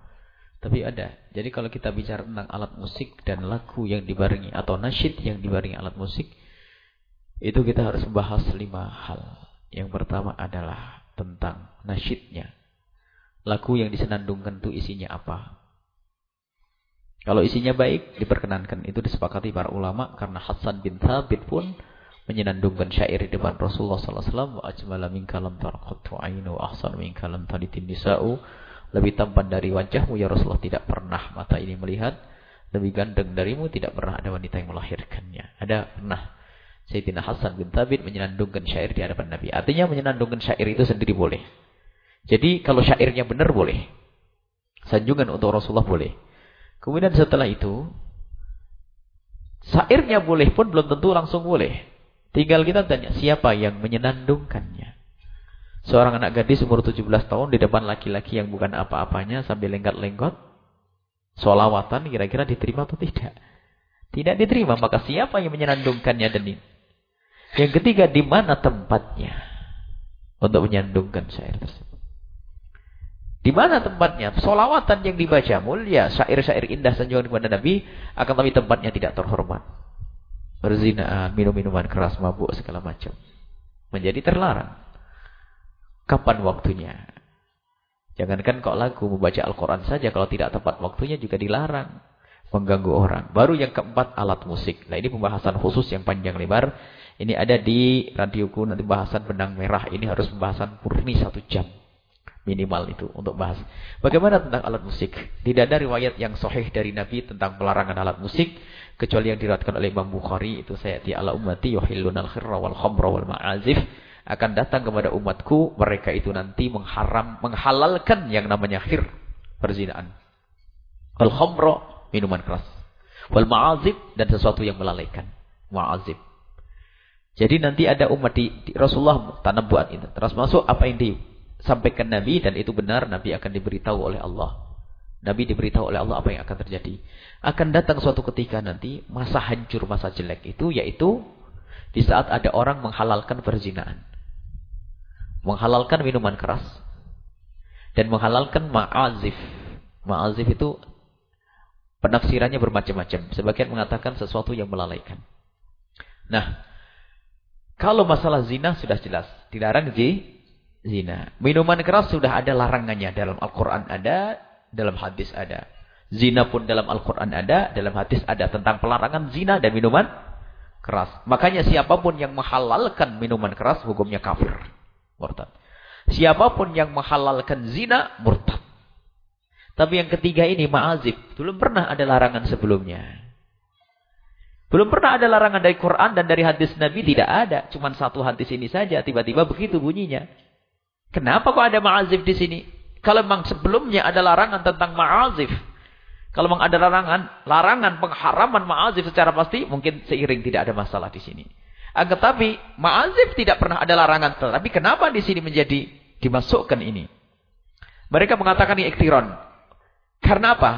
Tapi ada. Jadi kalau kita bicara tentang alat musik dan lagu yang dibarengi atau nasyid yang dibarengi alat musik, itu kita harus membahas lima hal. Yang pertama adalah tentang nasyidnya. Lagu yang disenandungkan itu isinya apa? Kalau isinya baik, diperkenankan. Itu disepakati para ulama karena Hasan bin Thabit pun menyenandungkan syair di depan Rasulullah sallallahu alaihi wasallam wa ajmala minka lam tarqatu ainu wa ahsan minka lam talitin nisa'u. Lebih tampan dari wajahmu ya Rasulullah tidak pernah mata ini melihat. Lebih ganteng darimu tidak pernah ada wanita yang melahirkannya. Ada pernah Sayyidina Hasan bin Thabit menyenandungkan syair di hadapan Nabi. Artinya menyenandungkan syair itu sendiri boleh. Jadi kalau syairnya benar boleh. Sanjungan untuk Rasulullah boleh. Kemudian setelah itu syairnya boleh pun belum tentu langsung boleh Tinggal kita tanya, siapa yang menyenandungkannya? Seorang anak gadis umur 17 tahun di depan laki-laki yang bukan apa-apanya sambil lengkat-lengkot. Solawatan kira-kira diterima atau tidak? Tidak diterima. Maka siapa yang menyandungkannya denin? Yang ketiga, di mana tempatnya? Untuk menyandungkan syair tersebut. Di mana tempatnya? Solawatan yang dibaca mulia, syair-syair indah sanjungan kepada Nabi, akan tapi tempatnya tidak terhormat. Berzinaan, minum-minuman keras, mabuk, segala macam. Menjadi terlarang. Kapan waktunya? Jangankan kok lagu membaca Al-Quran saja. Kalau tidak tepat waktunya juga dilarang. Mengganggu orang. Baru yang keempat alat musik. Nah ini pembahasan khusus yang panjang lebar. Ini ada di radioku nanti bahasan benang merah. Ini harus pembahasan murni satu jam. Minimal itu untuk bahas. Bagaimana tentang alat musik? Tidak ada riwayat yang sahih dari Nabi tentang pelarangan alat musik. Kecuali yang diriwayatkan oleh Imam Bukhari. Itu saya di ala ummati yuhillunal khirra wal khamra wal ma'azif akan datang kepada umatku mereka itu nanti mengharam menghalalkan yang namanya khir perzinahan al khamra minuman keras. Wal ma'azib dan sesuatu yang melalaikan. Ma'azib jadi nanti ada umat di, di Rasulullah tanam buat itu. Terus masuk apa yang disampaikan Nabi dan itu benar Nabi akan diberitahu oleh Allah. Nabi diberitahu oleh Allah apa yang akan terjadi akan datang suatu ketika nanti masa hancur masa jelek itu yaitu di saat ada orang menghalalkan perzinahan menghalalkan minuman keras dan menghalalkan ma'azif. Ma'azif itu penafsirannya bermacam-macam. Sebagian mengatakan sesuatu yang melalaikan. Nah, kalau masalah zina sudah jelas, dilarang zi, zina. Minuman keras sudah ada larangannya dalam Al-Qur'an ada, dalam hadis ada. Zina pun dalam Al-Qur'an ada, dalam hadis ada tentang pelarangan zina dan minuman keras. Makanya siapa pun yang menghalalkan minuman keras hukumnya kafir murtad. Siapa pun yang menghalalkan zina, murtad. Tapi yang ketiga ini ma'azib. Belum pernah ada larangan sebelumnya. Belum pernah ada larangan dari Quran dan dari hadis Nabi. Tidak ada. Cuma satu hadis ini saja. Tiba-tiba begitu bunyinya. Kenapa kok ada ma'azib di sini? Kalau memang sebelumnya ada larangan tentang ma'azif. Kalau memang ada larangan, larangan pengharaman ma'azif secara pasti, mungkin seiring tidak ada masalah di sini. Agar tapi ma'azif tidak pernah ada larangan. Tapi kenapa di sini menjadi dimasukkan ini? Mereka mengatakan ini iktiron. Karena apa?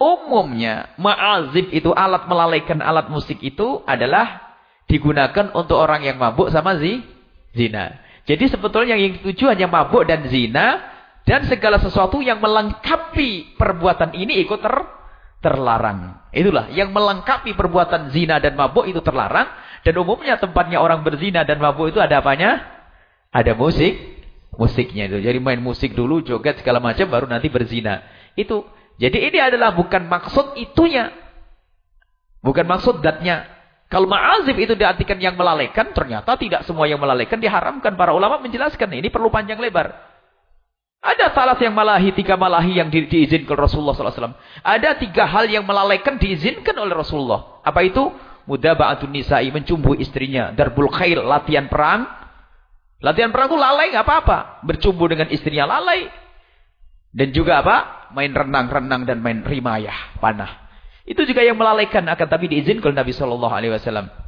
Umumnya ma'azif itu alat melalaikan alat musik itu adalah digunakan untuk orang yang mabuk sama zi, zina. Jadi sebetulnya yang dituju hanya mabuk dan zina dan segala sesuatu yang melengkapi perbuatan ini ikut ter, terlarang. Itulah yang melengkapi perbuatan zina dan mabuk itu terlarang dan umumnya tempatnya orang berzina dan mabuk itu ada apanya? Ada musik, musiknya itu. Jadi main musik dulu, joget segala macam baru nanti berzina. Itu. Jadi ini adalah bukan maksud itunya. Bukan maksud datnya. Kalau ma'azif itu diartikan yang melalaikan, ternyata tidak semua yang melalaikan diharamkan. Para ulama menjelaskan. Ini perlu panjang lebar. Ada salah yang malahi, tiga malahi yang di, diizinkan Rasulullah SAW. Ada tiga hal yang melalaikan diizinkan oleh Rasulullah. Apa itu? Mudaba'atun nisa'i, mencumbu istrinya. Darbul khail, latihan perang. Latihan perang itu lalai nggak apa-apa. Bercumbu dengan istrinya lalai. Dan juga apa? Main renang-renang dan main rimayah, panah. Itu juga yang melalaikan akan tapi diizinkan Nabi Shallallahu Alaihi Wasallam.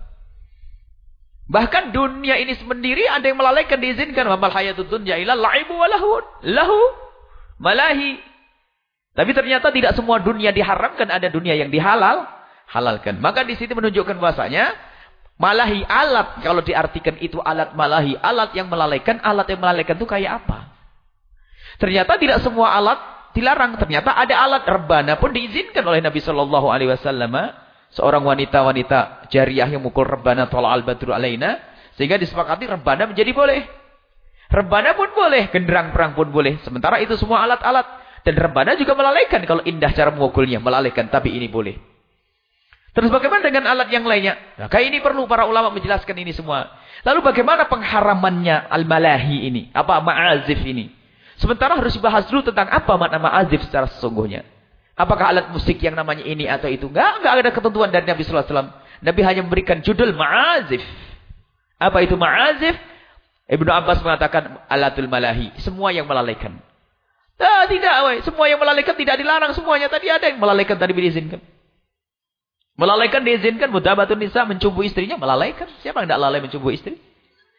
Bahkan dunia ini sendiri ada yang melalaikan diizinkan. Wamal hayatud dunya ila la'ibu walahun. Lahu malahi. Tapi ternyata tidak semua dunia diharamkan. Ada dunia yang dihalal halalkan. Maka di sini menunjukkan bahasanya malahi alat kalau diartikan itu alat malahi, alat yang melalaikan, alat yang melalaikan itu kayak apa? Ternyata tidak semua alat dilarang. Ternyata ada alat rebana pun diizinkan oleh Nabi Shallallahu alaihi wasallam. Seorang wanita-wanita jariah yang mukul rebana tola al-badru alaina sehingga disepakati rebana menjadi boleh. Rebana pun boleh, genderang perang pun boleh. Sementara itu semua alat-alat dan rebana juga melalaikan kalau indah cara memukulnya, melalaikan tapi ini boleh. Terus bagaimana dengan alat yang lainnya? Nah, ini perlu para ulama menjelaskan ini semua. Lalu bagaimana pengharamannya al-malahi ini? Apa ma'azif ini? Sementara harus dibahas dulu tentang apa makna ma'azif secara sesungguhnya. Apakah alat musik yang namanya ini atau itu? Enggak, enggak ada ketentuan dari Nabi sallallahu alaihi wasallam. Nabi hanya memberikan judul ma'azif. Apa itu ma'azif? Ibnu Abbas mengatakan alatul malahi, semua yang melalaikan. Ah, tidak, woy. semua yang melalaikan tidak dilarang semuanya. Tadi ada yang melalaikan tadi diizinkan. Melalaikan diizinkan mudabatun nisa mencumbu istrinya, melalaikan. Siapa yang tidak lalai mencumbu istri?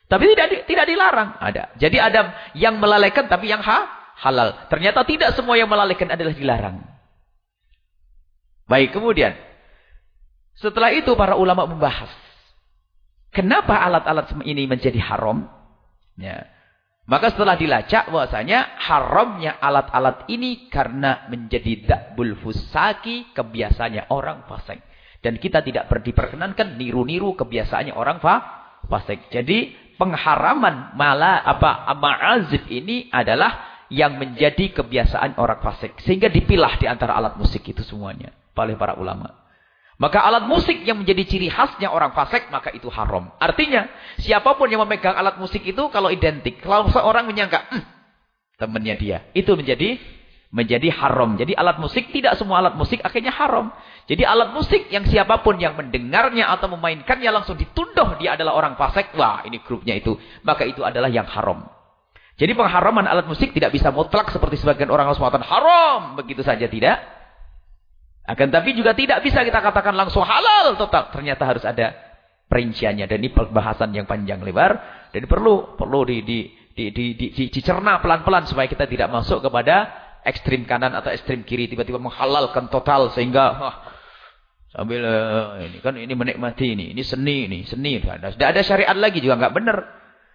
Tapi tidak tidak dilarang. Ada. Jadi ada yang melalaikan tapi yang ha, halal. Ternyata tidak semua yang melalaikan adalah dilarang. Baik, kemudian. Setelah itu para ulama membahas. Kenapa alat-alat ini menjadi haram? Ya. Maka setelah dilacak bahwasanya haramnya alat-alat ini karena menjadi dakbul fusaki kebiasaannya orang fasik. Dan kita tidak diperkenankan niru-niru kebiasaannya orang fa fasik. Jadi pengharaman malah apa ma'azif ini adalah yang menjadi kebiasaan orang fasik. Sehingga dipilah di antara alat musik itu semuanya oleh para ulama. Maka alat musik yang menjadi ciri khasnya orang fasik, maka itu haram. Artinya, siapa pun yang memegang alat musik itu kalau identik. Kalau seorang menyangka, hm, temannya dia. Itu menjadi menjadi haram. Jadi alat musik, tidak semua alat musik akhirnya haram. Jadi alat musik yang siapa pun yang mendengarnya atau memainkannya langsung ditunduh dia adalah orang fasik. Wah, ini grupnya itu. Maka itu adalah yang haram. Jadi pengharaman alat musik tidak bisa mutlak seperti sebagian orang mengatakan haram. Begitu saja tidak. Akan tapi juga tidak bisa kita katakan langsung halal total. Ternyata harus ada perinciannya. Dan ini pembahasan yang panjang lebar. Dan perlu perlu di, di, di, di, di, di, dicerna pelan-pelan supaya kita tidak masuk kepada ekstrim kanan atau ekstrim kiri. Tiba-tiba menghalalkan total sehingga wah, sambil uh, ini kan ini menikmati ini. Ini seni ini seni. Tidak ada syariat lagi juga nggak benar.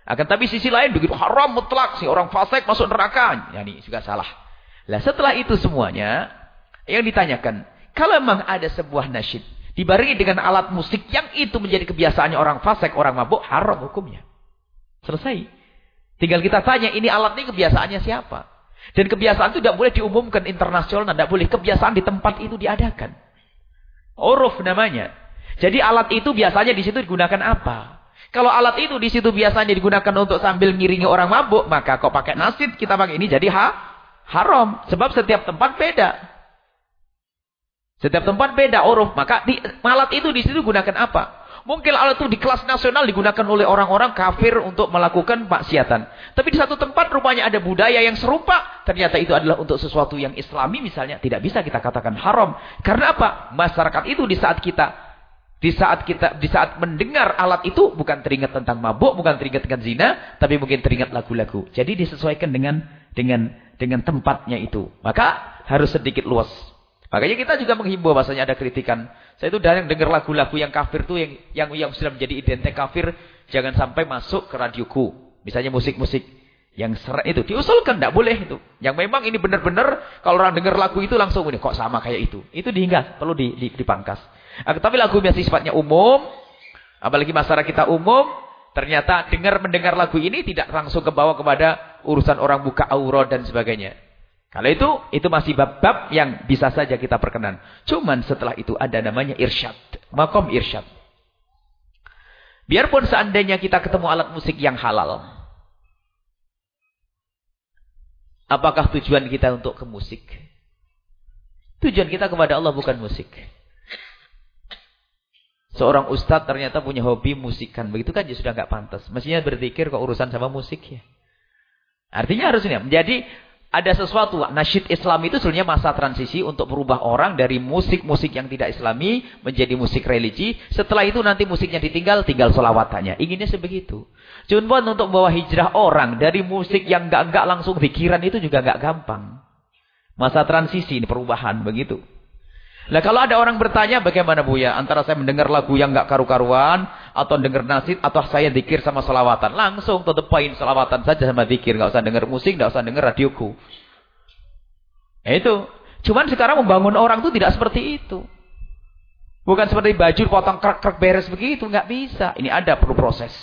Akan tapi sisi lain begitu haram mutlak si orang fasik masuk neraka. Ya ini juga salah. Lah setelah itu semuanya yang ditanyakan kalau memang ada sebuah nasyid dibarengi dengan alat musik yang itu menjadi kebiasaannya orang fasik, orang mabuk, haram hukumnya. Selesai. Tinggal kita tanya, ini alat ini kebiasaannya siapa? Dan kebiasaan itu tidak boleh diumumkan internasional, tidak boleh. Kebiasaan di tempat itu diadakan. Uruf namanya. Jadi alat itu biasanya di situ digunakan apa? Kalau alat itu di situ biasanya digunakan untuk sambil ngiringi orang mabuk, maka kok pakai nasid kita pakai ini jadi ha haram. Sebab setiap tempat beda. Setiap tempat beda uruf. Maka di, alat itu di situ gunakan apa? Mungkin alat itu di kelas nasional digunakan oleh orang-orang kafir untuk melakukan maksiatan. Tapi di satu tempat rupanya ada budaya yang serupa. Ternyata itu adalah untuk sesuatu yang islami misalnya. Tidak bisa kita katakan haram. Karena apa? Masyarakat itu di saat kita di saat kita di saat mendengar alat itu bukan teringat tentang mabuk, bukan teringat dengan zina, tapi mungkin teringat lagu-lagu. Jadi disesuaikan dengan dengan dengan tempatnya itu. Maka harus sedikit luas. Makanya kita juga menghimbau bahasanya ada kritikan. Saya itu dari dengar lagu-lagu yang kafir tuh yang yang yang sudah menjadi identik kafir, jangan sampai masuk ke radioku. Misalnya musik-musik yang seret itu diusulkan tidak boleh itu. Yang memang ini benar-benar kalau orang dengar lagu itu langsung ini kok sama kayak itu. Itu dihinggas, perlu di, di, dipangkas. Tapi lagu biasa sifatnya umum, apalagi masyarakat kita umum, ternyata dengar mendengar lagu ini tidak langsung ke bawah kepada urusan orang buka aurat dan sebagainya. Kalau itu, itu masih bab-bab yang bisa saja kita perkenan. Cuman setelah itu ada namanya irsyad. Makom irsyad. Biarpun seandainya kita ketemu alat musik yang halal. Apakah tujuan kita untuk ke musik? Tujuan kita kepada Allah bukan musik. Seorang ustadz ternyata punya hobi musikan. Begitu kan ya sudah nggak pantas. Mestinya berzikir kok urusan sama musik ya. Artinya harus ini. Menjadi ada sesuatu. Nasyid Islam itu sebenarnya masa transisi untuk merubah orang dari musik-musik yang tidak islami menjadi musik religi. Setelah itu nanti musiknya ditinggal, tinggal solawatannya. Inginnya sebegitu. Cuma untuk membawa hijrah orang dari musik yang enggak-enggak langsung pikiran itu juga enggak gampang. Masa transisi ini perubahan begitu. Nah kalau ada orang bertanya bagaimana Bu ya antara saya mendengar lagu yang enggak karu-karuan atau dengar nasid atau saya dikir sama selawatan langsung to the selawatan saja sama dikir enggak usah dengar musik enggak usah dengar radioku. Ya itu. Cuman sekarang membangun orang itu tidak seperti itu. Bukan seperti baju potong krek-krek beres begitu enggak bisa. Ini ada perlu proses.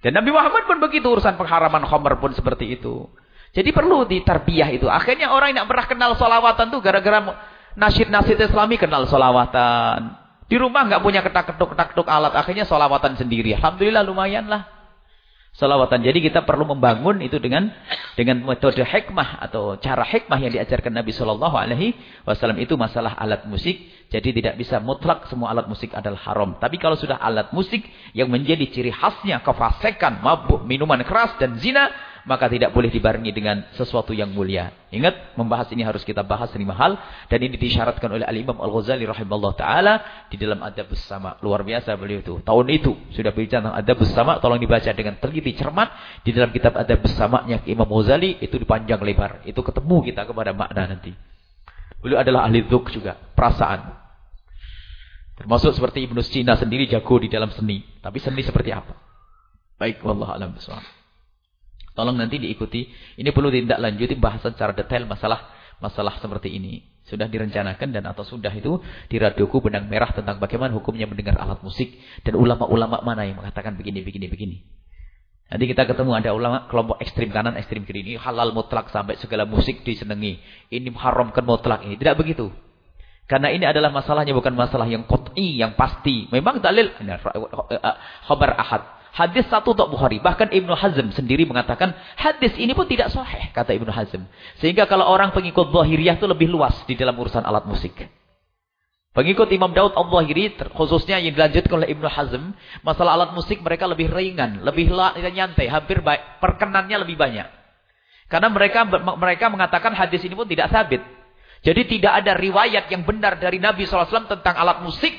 Dan Nabi Muhammad pun begitu urusan pengharaman khamr pun seperti itu. Jadi perlu ditarbiyah itu. Akhirnya orang yang pernah kenal solawatan tuh gara-gara Nasyid-nasyid islami kenal solawatan. Di rumah nggak punya ketak-ketuk-ketak-ketuk alat. Akhirnya solawatan sendiri. Alhamdulillah lumayan lah. Solawatan. Jadi kita perlu membangun itu dengan dengan metode hikmah atau cara hikmah yang diajarkan Nabi Shallallahu Alaihi Wasallam itu masalah alat musik. Jadi tidak bisa mutlak semua alat musik adalah haram. Tapi kalau sudah alat musik yang menjadi ciri khasnya kefasekan, mabuk, minuman keras dan zina, maka tidak boleh dibarengi dengan sesuatu yang mulia. Ingat, membahas ini harus kita bahas lima hal dan ini disyaratkan oleh Al-Imam Al-Ghazali rahimahullah taala di dalam Adabus Sama. Luar biasa beliau itu. Tahun itu sudah berbicara tentang Adabus Sama, tolong dibaca dengan teliti cermat di dalam kitab Adabus Sama-nya Imam Ghazali itu dipanjang lebar. Itu ketemu kita kepada makna nanti. Beliau adalah ahli dzuk juga, perasaan. Termasuk seperti Ibnu Sina sendiri jago di dalam seni. Tapi seni seperti apa? Baik, wallahu alam bisawab. Tolong nanti diikuti. Ini perlu tindak lanjuti bahasan secara detail masalah masalah seperti ini. Sudah direncanakan dan atau sudah itu di radioku benang merah tentang bagaimana hukumnya mendengar alat musik. Dan ulama-ulama mana yang mengatakan begini, begini, begini. Nanti kita ketemu ada ulama kelompok ekstrim kanan, ekstrim kiri. Ini halal mutlak sampai segala musik disenangi. Ini haramkan mutlak ini. Tidak begitu. Karena ini adalah masalahnya bukan masalah yang kot'i, yang pasti. Memang dalil. Khabar ahad. Hadis satu untuk Bukhari. Bahkan Ibnu Hazm sendiri mengatakan hadis ini pun tidak sahih, kata Ibnu Hazm. Sehingga kalau orang pengikut Zahiriyah itu lebih luas di dalam urusan alat musik. Pengikut Imam Daud al-Zahiri, khususnya yang dilanjutkan oleh Ibnu Hazm, masalah alat musik mereka lebih ringan, lebih nyantai, hampir baik, perkenannya lebih banyak. Karena mereka mereka mengatakan hadis ini pun tidak sabit. Jadi tidak ada riwayat yang benar dari Nabi SAW tentang alat musik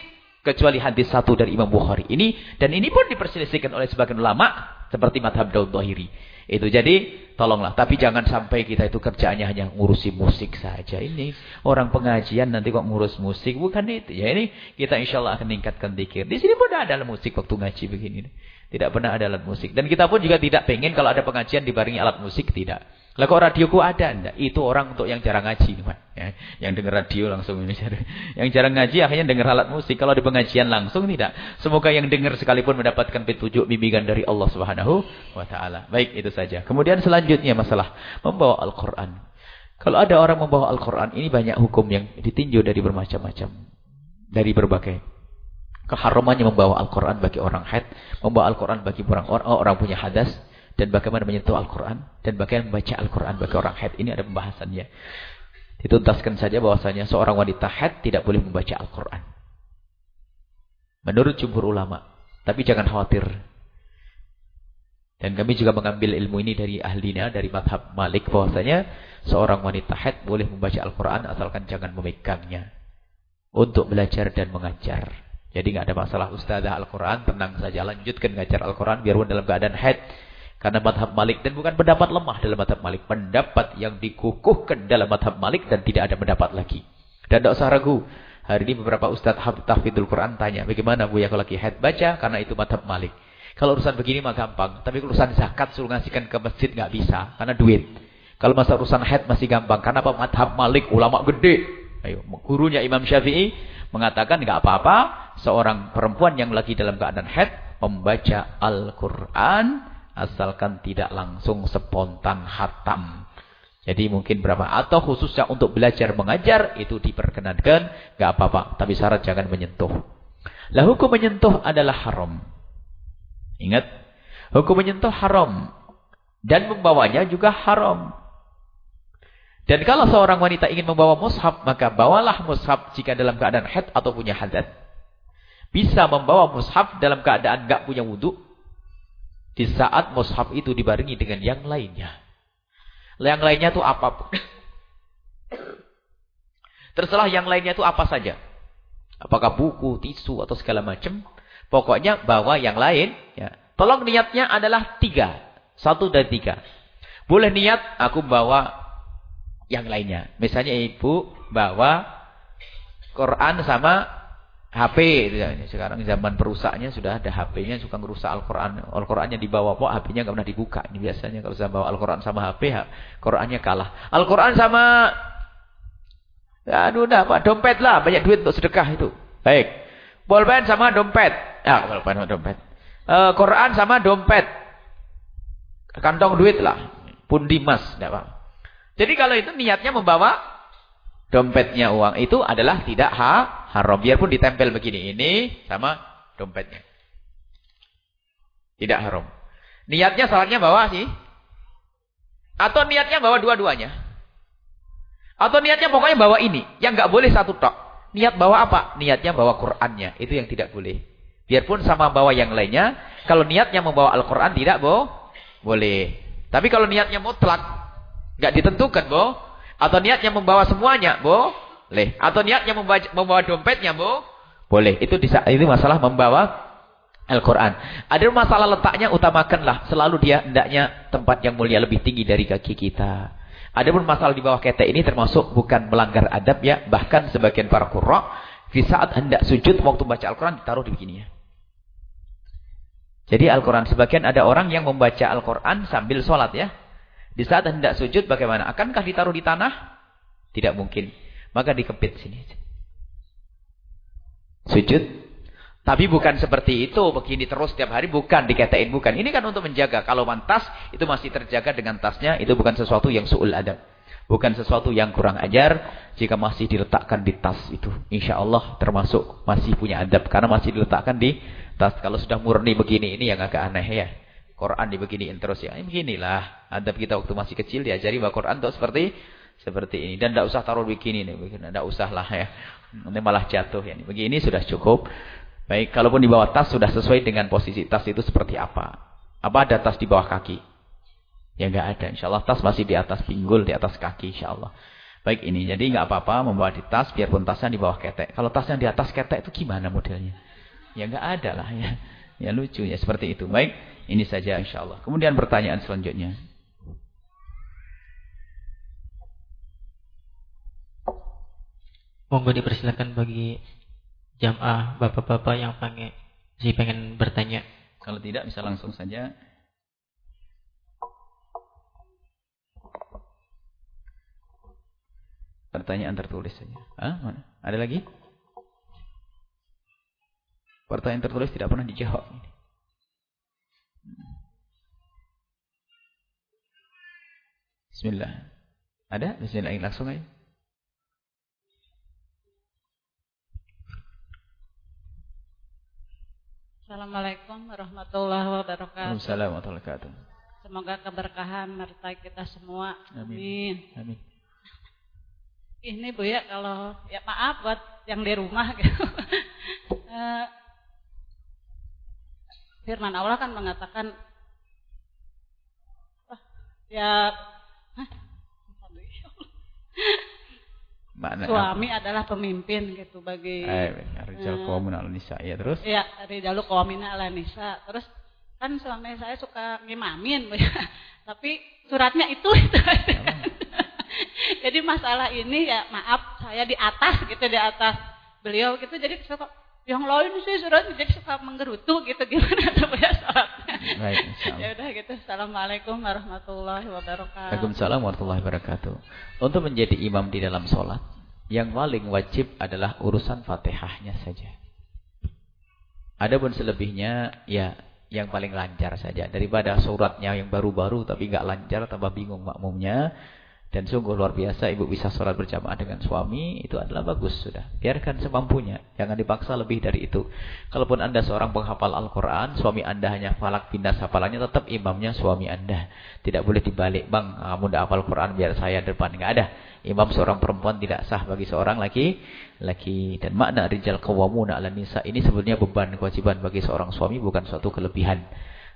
kecuali hadis satu dari Imam Bukhari ini dan ini pun diperselisihkan oleh sebagian ulama seperti madhab Daud Dhahiri itu jadi tolonglah. Tapi jangan sampai kita itu kerjaannya hanya ngurusi musik saja. Ini orang pengajian nanti kok ngurus musik bukan itu. Ya ini kita insya Allah akan meningkatkan dikir. Di sini pun ada musik waktu ngaji begini. Tidak pernah ada alat musik. Dan kita pun juga tidak pengen kalau ada pengajian dibarengi alat musik tidak lah kok radioku ada? Enggak. Itu orang untuk yang jarang ngaji. Ya. Yang dengar radio langsung ini. Yang jarang ngaji akhirnya dengar alat musik. Kalau di pengajian langsung tidak. Semoga yang dengar sekalipun mendapatkan petunjuk bimbingan dari Allah Subhanahu wa taala. Baik, itu saja. Kemudian selanjutnya masalah membawa Al-Qur'an. Kalau ada orang membawa Al-Qur'an, ini banyak hukum yang ditinjau dari bermacam-macam. Dari berbagai keharamannya membawa Al-Qur'an bagi orang haid, membawa Al-Qur'an bagi orang orang, orang punya hadas, dan bagaimana menyentuh Al-Quran. Dan bagaimana membaca Al-Quran bagi orang haid. Ini ada pembahasannya. Dituntaskan saja bahwasanya seorang wanita haid tidak boleh membaca Al-Quran. Menurut jumhur ulama. Tapi jangan khawatir. Dan kami juga mengambil ilmu ini dari ahlinya dari madhab malik. Bahwasanya seorang wanita haid boleh membaca Al-Quran asalkan jangan memegangnya. Untuk belajar dan mengajar. Jadi nggak ada masalah ustazah Al-Quran tenang saja lanjutkan mengajar Al-Quran biarpun dalam keadaan haid karena madhab Malik dan bukan pendapat lemah dalam madhab Malik. Pendapat yang dikukuhkan dalam madhab Malik dan tidak ada pendapat lagi. Dan tidak usah ragu. Hari ini beberapa ustadz tahfidul Quran tanya. Bagaimana Bu ya kalau lagi head baca? Karena itu madhab Malik. Kalau urusan begini mah gampang. Tapi urusan zakat suruh ngasihkan ke masjid nggak bisa. Karena duit. Kalau masa urusan head masih gampang. Karena apa? Madhab Malik. Ulama gede. Ayo, gurunya Imam Syafi'i mengatakan nggak apa-apa. Seorang perempuan yang lagi dalam keadaan head membaca Al-Quran asalkan tidak langsung spontan hatam. Jadi mungkin berapa atau khususnya untuk belajar mengajar itu diperkenankan, nggak apa-apa, tapi syarat jangan menyentuh. Lah hukum menyentuh adalah haram. Ingat, hukum menyentuh haram dan membawanya juga haram. Dan kalau seorang wanita ingin membawa mushaf, maka bawalah mushaf jika dalam keadaan haid atau punya hadat. Bisa membawa mushaf dalam keadaan nggak punya wudhu, di saat mushaf itu dibarengi dengan yang lainnya. Yang lainnya itu apa pun. Terserah yang lainnya itu apa saja. Apakah buku, tisu, atau segala macam. Pokoknya bawa yang lain. Ya. Tolong niatnya adalah tiga. Satu dari tiga. Boleh niat aku bawa yang lainnya. Misalnya ibu bawa Quran sama HP ya. sekarang zaman perusaknya sudah ada HP-nya suka ngerusak Al-Qur'an. Al-Qur'annya dibawa kok HP-nya enggak pernah dibuka. Ini biasanya kalau saya bawa Al-Qur'an sama HP, Qur'annya kalah. Al-Qur'an sama aduh dah Pak, dompet lah, banyak duit untuk sedekah itu. Baik. Bolpen sama dompet. Ya, bolpen sama dompet. Uh, Quran sama dompet. Kantong duit lah. Pundi emas, enggak Pak. Jadi kalau itu niatnya membawa dompetnya uang itu adalah tidak ha haram. Biarpun ditempel begini. Ini sama dompetnya. Tidak haram. Niatnya salahnya bawa sih. Atau niatnya bawa dua-duanya. Atau niatnya pokoknya bawa ini. Yang nggak boleh satu tok. Niat bawa apa? Niatnya bawa Qur'annya. Itu yang tidak boleh. Biarpun sama bawa yang lainnya. Kalau niatnya membawa Al-Quran tidak boh, boleh. Tapi kalau niatnya mutlak, nggak ditentukan, Bo. Atau niatnya membawa semuanya, boleh. Atau niatnya membawa, membawa dompetnya, Bo. Boleh. Itu itu masalah membawa Al-Quran. Ada masalah letaknya utamakanlah. Selalu dia hendaknya tempat yang mulia lebih tinggi dari kaki kita. Ada pun masalah di bawah ketek ini termasuk bukan melanggar adab ya. Bahkan sebagian para kurra di saat hendak sujud waktu baca Al-Quran ditaruh di begini ya. Jadi Al-Quran sebagian ada orang yang membaca Al-Quran sambil sholat ya. Di saat hendak sujud bagaimana? Akankah ditaruh di tanah? Tidak mungkin. Maka dikepit sini. Sujud tapi bukan seperti itu, begini terus setiap hari, bukan, dikatain bukan. Ini kan untuk menjaga. Kalau mantas, itu masih terjaga dengan tasnya, itu bukan sesuatu yang su'ul adab. Bukan sesuatu yang kurang ajar, jika masih diletakkan di tas itu. Insya Allah termasuk masih punya adab, karena masih diletakkan di tas. Kalau sudah murni begini, ini yang agak aneh ya. Quran dibeginiin terus ya. Ini beginilah, adab kita waktu masih kecil diajari bahwa Quran itu seperti seperti ini. Dan tidak usah taruh begini, tidak usah lah ya. Nanti malah jatuh ya. Begini sudah cukup. Baik, kalaupun di bawah tas sudah sesuai dengan posisi tas itu seperti apa? Apa ada tas di bawah kaki? Ya enggak ada. Insya Allah tas masih di atas pinggul, di atas kaki insya Allah. Baik ini, jadi enggak apa-apa membawa di tas biarpun tasnya di bawah ketek. Kalau tasnya di atas ketek itu gimana modelnya? Ya enggak ada lah ya. Ya lucu ya seperti itu. Baik, ini saja insya Allah. Kemudian pertanyaan selanjutnya. Monggo dipersilakan bagi jamaah bapak-bapak yang pengen si pengen bertanya. Kalau tidak bisa langsung saja. Pertanyaan tertulis saja. Ah, mana? Ada lagi? Pertanyaan tertulis tidak pernah dijawab. Bismillah. Ada? Bismillah langsung aja. Assalamualaikum warahmatullahi wabarakatuh. Assalamualaikum warahmatullahi wabarakatuh. Semoga keberkahan menyertai kita semua. Amin. Amin. Ini Bu ya kalau ya maaf buat yang di rumah gitu. Eh, firman Allah kan mengatakan ya Mana? Suami adalah pemimpin gitu bagi eh, Rijal uh, ala nisa ya terus? Iya, Rijal qawmina ala nisa. Terus kan suami saya suka ngimamin ya. Tapi suratnya itu itu. jadi masalah ini ya maaf saya di atas gitu di atas beliau gitu jadi suka yang lain sih surat jadi suka menggerutu gitu gimana tuh ya sholatnya. Baik, ya udah gitu. Assalamualaikum warahmatullahi wabarakatuh. Waalaikumsalam warahmatullahi wabarakatuh. Untuk menjadi imam di dalam sholat, yang paling wajib adalah urusan fatihahnya saja. Adapun selebihnya, ya yang paling lancar saja. Daripada suratnya yang baru-baru tapi nggak lancar, tambah bingung makmumnya. Dan sungguh luar biasa ibu bisa sholat berjamaah dengan suami. Itu adalah bagus sudah. Biarkan semampunya. Jangan dipaksa lebih dari itu. Kalaupun anda seorang penghafal Al-Quran. Suami anda hanya falak pindah hafalannya. Tetap imamnya suami anda. Tidak boleh dibalik. Bang kamu dah hafal Quran biar saya depan. Nggak ada. Imam seorang perempuan tidak sah bagi seorang laki. laki Dan makna rijal qawwamuna ala nisa. Ini sebenarnya beban kewajiban bagi seorang suami. Bukan suatu kelebihan.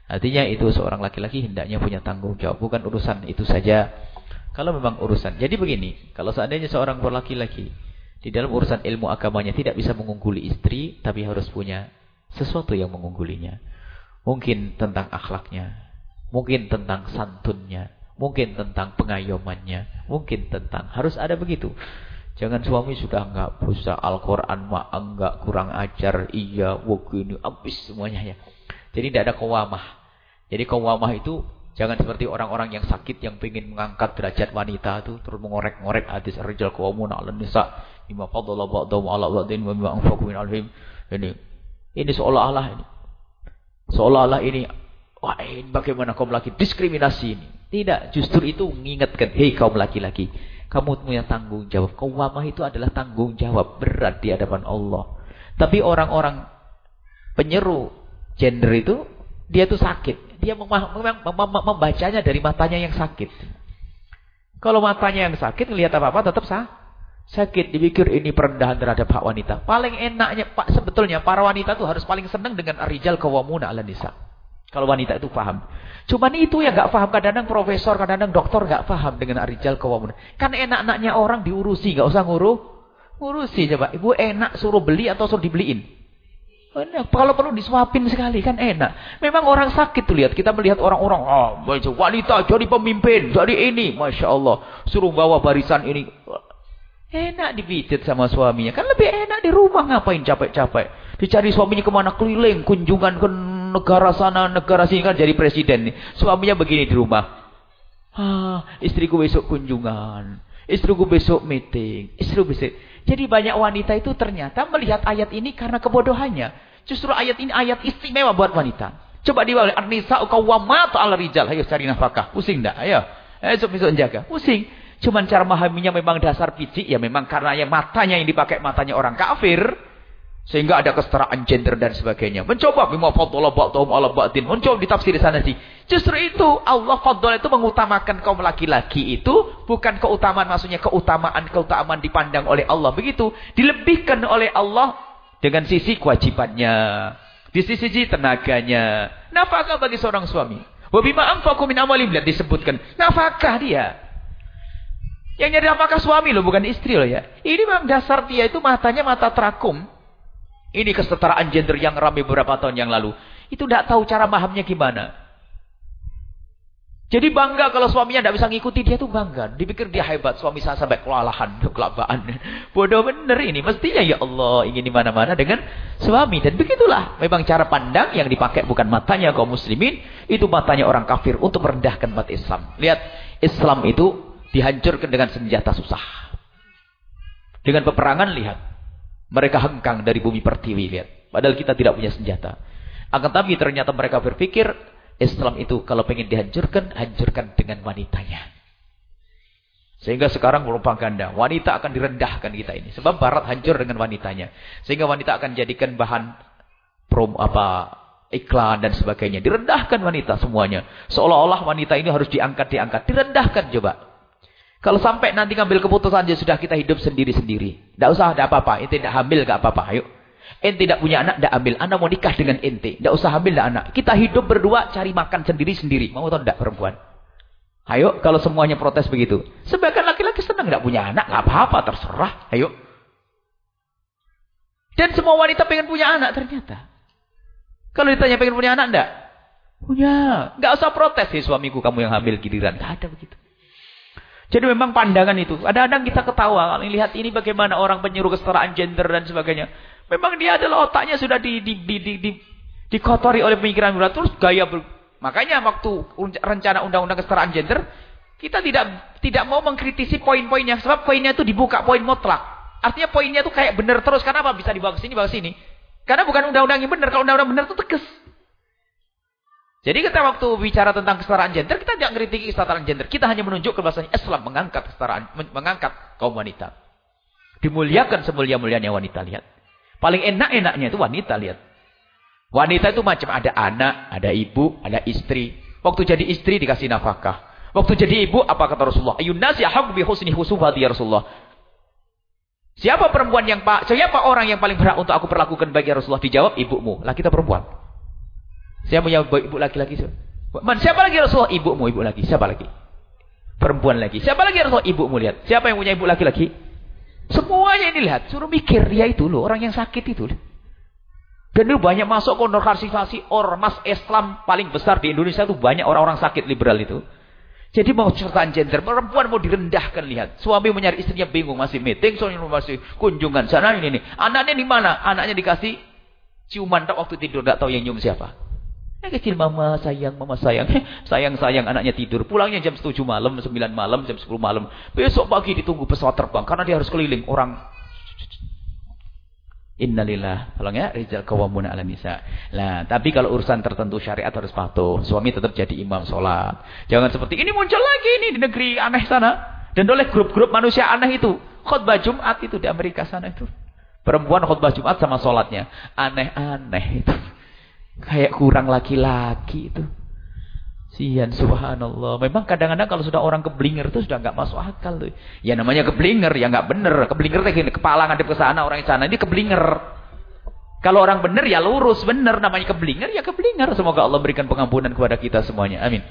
Artinya itu seorang laki-laki hendaknya punya tanggung jawab. Bukan urusan itu saja kalau memang urusan. Jadi begini, kalau seandainya seorang laki-laki di dalam urusan ilmu agamanya tidak bisa mengungguli istri, tapi harus punya sesuatu yang mengunggulinya. Mungkin tentang akhlaknya, mungkin tentang santunnya, mungkin tentang pengayomannya, mungkin tentang harus ada begitu. Jangan suami sudah enggak bisa Al-Quran mak enggak kurang ajar, iya, begini, habis semuanya ya. Jadi tidak ada kawamah. Jadi kawamah itu Jangan seperti orang-orang yang sakit yang ingin mengangkat derajat wanita itu terus mengorek-ngorek hadis rijal qawmuna 'alan nisa bima fadala ba'dhum 'ala ba'din wa bima anfaqu min alhim. Ini ini seolah-olah ini seolah-olah ini wah ini bagaimana kaum laki diskriminasi ini. Tidak, justru itu mengingatkan, hei kaum laki-laki, kamu punya tanggung jawab. Kawamah itu adalah tanggung jawab berat di hadapan Allah. Tapi orang-orang penyeru gender itu dia tuh sakit dia memang membacanya dari matanya yang sakit. Kalau matanya yang sakit, lihat apa-apa tetap sah. Sakit, dipikir ini perendahan terhadap hak wanita. Paling enaknya, Pak, sebetulnya para wanita tuh harus paling senang dengan arijal kawamuna ala nisa. Kalau wanita itu paham. Cuman itu yang nggak paham. Kadang-kadang profesor, kadang-kadang dokter nggak paham dengan arijal kawamun. Kan enak-enaknya orang diurusi, nggak usah nguruh. Ngurusi coba. Ibu enak suruh beli atau suruh dibeliin? Enak. Kalau perlu disuapin sekali kan enak. Memang orang sakit tuh lihat. Kita melihat orang-orang. Oh, wanita jadi pemimpin. Jadi ini. Masya Allah. Suruh bawa barisan ini. Enak dipijit sama suaminya. Kan lebih enak di rumah. Ngapain capek-capek. Dicari suaminya ke mana. Keliling. Kunjungan ke negara sana. Negara sini kan jadi presiden. Nih. Suaminya begini di rumah. Ah, istriku besok kunjungan. Istriku besok meeting. Istriku besok. Jadi banyak wanita itu ternyata melihat ayat ini karena kebodohannya. Justru ayat ini ayat istimewa buat wanita. Coba diwali. An-nisa qawwamatu 'ala rijal. Ayo cari nafkah. Pusing enggak? Ayo. Ayo besok jaga. Pusing. Cuman cara memahaminya memang dasar picik. Ya memang karena yang matanya yang dipakai matanya orang kafir. Sehingga ada kesetaraan gender dan sebagainya. Mencoba bima fadhala ba'dhum 'ala ba'din. Mencoba ditafsir di sana sih. Justru itu Allah fadhala itu mengutamakan kaum laki-laki itu bukan keutamaan maksudnya keutamaan keutamaan dipandang oleh Allah begitu. Dilebihkan oleh Allah dengan sisi kewajibannya, di sisi tenaganya. Nafkah bagi seorang suami. Wa bima anfaqu min amwalihim disebutkan. Nafkah dia. Yang nyari nafkah suami loh, bukan istri loh ya. Ini memang dasar dia itu matanya mata terakum. Ini kesetaraan gender yang ramai beberapa tahun yang lalu. Itu tidak tahu cara pahamnya gimana. Jadi bangga kalau suaminya tidak bisa ngikuti dia tuh bangga. Dipikir dia hebat. Suami saya sampai kelalahan, kelabaan. Bodoh bener ini. Mestinya ya Allah ingin di mana-mana dengan suami. Dan begitulah. Memang cara pandang yang dipakai bukan matanya kaum muslimin. Itu matanya orang kafir untuk merendahkan umat Islam. Lihat. Islam itu dihancurkan dengan senjata susah. Dengan peperangan lihat. Mereka hengkang dari bumi pertiwi, lihat. Padahal kita tidak punya senjata. Akan tapi ternyata mereka berpikir, Islam itu kalau pengen dihancurkan, hancurkan dengan wanitanya. Sehingga sekarang propaganda, wanita akan direndahkan kita ini. Sebab barat hancur dengan wanitanya. Sehingga wanita akan jadikan bahan prom apa iklan dan sebagainya. Direndahkan wanita semuanya. Seolah-olah wanita ini harus diangkat-diangkat. Direndahkan coba. Kalau sampai nanti ngambil keputusan ya sudah kita hidup sendiri-sendiri. Tidak usah ada apa-apa. Ente tidak hamil gak apa-apa. Ayo. Ente tidak punya anak, tidak ambil. Anak mau nikah dengan ente. Tidak usah hamil, tidak anak. Kita hidup berdua, cari makan sendiri-sendiri. Mau atau tidak perempuan? Ayo, kalau semuanya protes begitu. Sebagian laki-laki senang tidak punya anak. Gak apa-apa, terserah. Ayo. Dan semua wanita pengen punya anak ternyata. Kalau ditanya pengen punya anak, tidak? Punya. Gak usah protes. sih suamiku kamu yang hamil giliran. Gak ada begitu. Jadi memang pandangan itu. Kadang-kadang kita ketawa kalau lihat ini bagaimana orang penyuruh kesetaraan gender dan sebagainya. Memang dia adalah otaknya sudah di, di, di, di, di dikotori oleh pemikiran berat terus gaya ber... makanya waktu rencana undang-undang kesetaraan gender kita tidak tidak mau mengkritisi poin-poinnya sebab poinnya itu dibuka poin mutlak. Artinya poinnya itu kayak benar terus. Kenapa bisa dibawa ke sini, bawa ke sini? Karena bukan undang-undang yang benar. Kalau undang-undang benar itu tegas. Jadi kita waktu bicara tentang kesetaraan gender, kita tidak mengkritiki kesetaraan gender. Kita hanya menunjukkan bahasanya Islam mengangkat kesetaraan, mengangkat kaum wanita. Dimuliakan semulia-mulianya wanita, lihat. Paling enak-enaknya itu wanita, lihat. Wanita itu macam ada anak, ada ibu, ada istri. Waktu jadi istri dikasih nafkah. Waktu jadi ibu, apa kata Rasulullah? Ayun nasi ahaq bi husni husufati ya Rasulullah. Siapa perempuan yang pak? Siapa orang yang paling berhak untuk aku perlakukan bagi Rasulullah? Dijawab ibumu. Lah kita perempuan. Saya punya ibu laki-laki. Man, siapa lagi Rasulullah? Ibumu, ibu lagi. Siapa lagi? Perempuan lagi. Siapa lagi Rasulullah? Ibumu lihat. Siapa yang punya ibu laki-laki? Semuanya ini lihat. Suruh mikir dia itu loh. Orang yang sakit itu. Dan itu banyak masuk konversasi ormas Islam paling besar di Indonesia itu banyak orang-orang sakit liberal itu. Jadi mau certaan gender, perempuan mau direndahkan lihat. Suami mencari istrinya bingung, masih meeting, soalnya masih kunjungan sana ini ini. Anaknya di mana? Anaknya dikasih ciuman tak waktu tidur, tidak tahu yang nyium siapa. Yang kecil mama sayang, mama sayang. Sayang-sayang anaknya tidur. Pulangnya jam 7 malam, 9 malam, jam 10 malam. Besok pagi ditunggu pesawat terbang. Karena dia harus keliling. Orang Innalillah. Tolong ya, rijal kawamuna ala nisa. Nah, tapi kalau urusan tertentu syariat harus patuh. Suami tetap jadi imam sholat. Jangan seperti ini muncul lagi ini di negeri aneh sana. Dan oleh grup-grup manusia aneh itu. Khutbah Jumat itu di Amerika sana itu. Perempuan khutbah Jumat sama sholatnya. Aneh-aneh itu. Kayak kurang laki-laki itu. Sian subhanallah. Memang kadang-kadang kalau sudah orang keblinger itu sudah nggak masuk akal tuh. Ya namanya keblinger, ya nggak bener. Keblinger itu gini, kepala ngadep ke sana, orang sana ini keblinger. Kalau orang benar ya lurus, benar namanya keblinger ya keblinger. Semoga Allah berikan pengampunan kepada kita semuanya. Amin.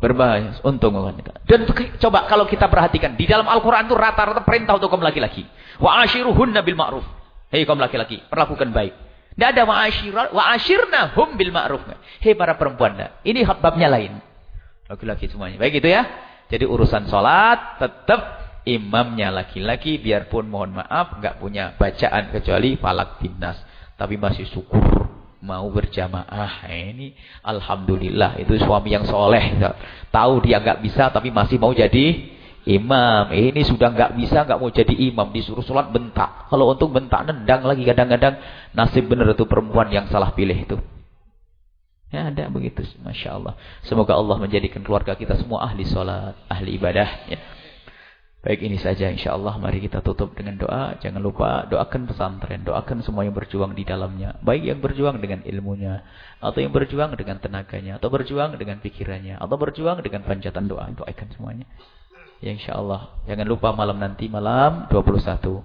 Berbahaya, untung. Dan coba kalau kita perhatikan di dalam Al-Qur'an itu rata-rata perintah untuk kaum laki-laki. Wa ashiruhunna bil ma'ruf. Hei kaum laki-laki, perlakukan baik. Tidak ada wa ashira wa hum bil ma'ruf. Hei para perempuan, nah. ini babnya lain. Laki-laki semuanya. Baik itu ya. Jadi urusan sholat tetap imamnya laki-laki biarpun mohon maaf nggak punya bacaan kecuali falak binas tapi masih syukur mau berjamaah eh, ini alhamdulillah itu suami yang soleh tahu dia nggak bisa tapi masih mau jadi imam eh, ini sudah nggak bisa nggak mau jadi imam disuruh sholat bentak kalau untuk bentak nendang lagi kadang-kadang nasib benar itu perempuan yang salah pilih itu Ya ada begitu, masya Allah. Semoga Allah menjadikan keluarga kita semua ahli sholat, ahli ibadah. Ya. Baik ini saja insya Allah mari kita tutup dengan doa. Jangan lupa doakan pesantren, doakan semua yang berjuang di dalamnya. Baik yang berjuang dengan ilmunya, atau yang berjuang dengan tenaganya, atau berjuang dengan pikirannya, atau berjuang dengan panjatan doa. Doakan semuanya. Ya insya Allah. Jangan lupa malam nanti, malam 21.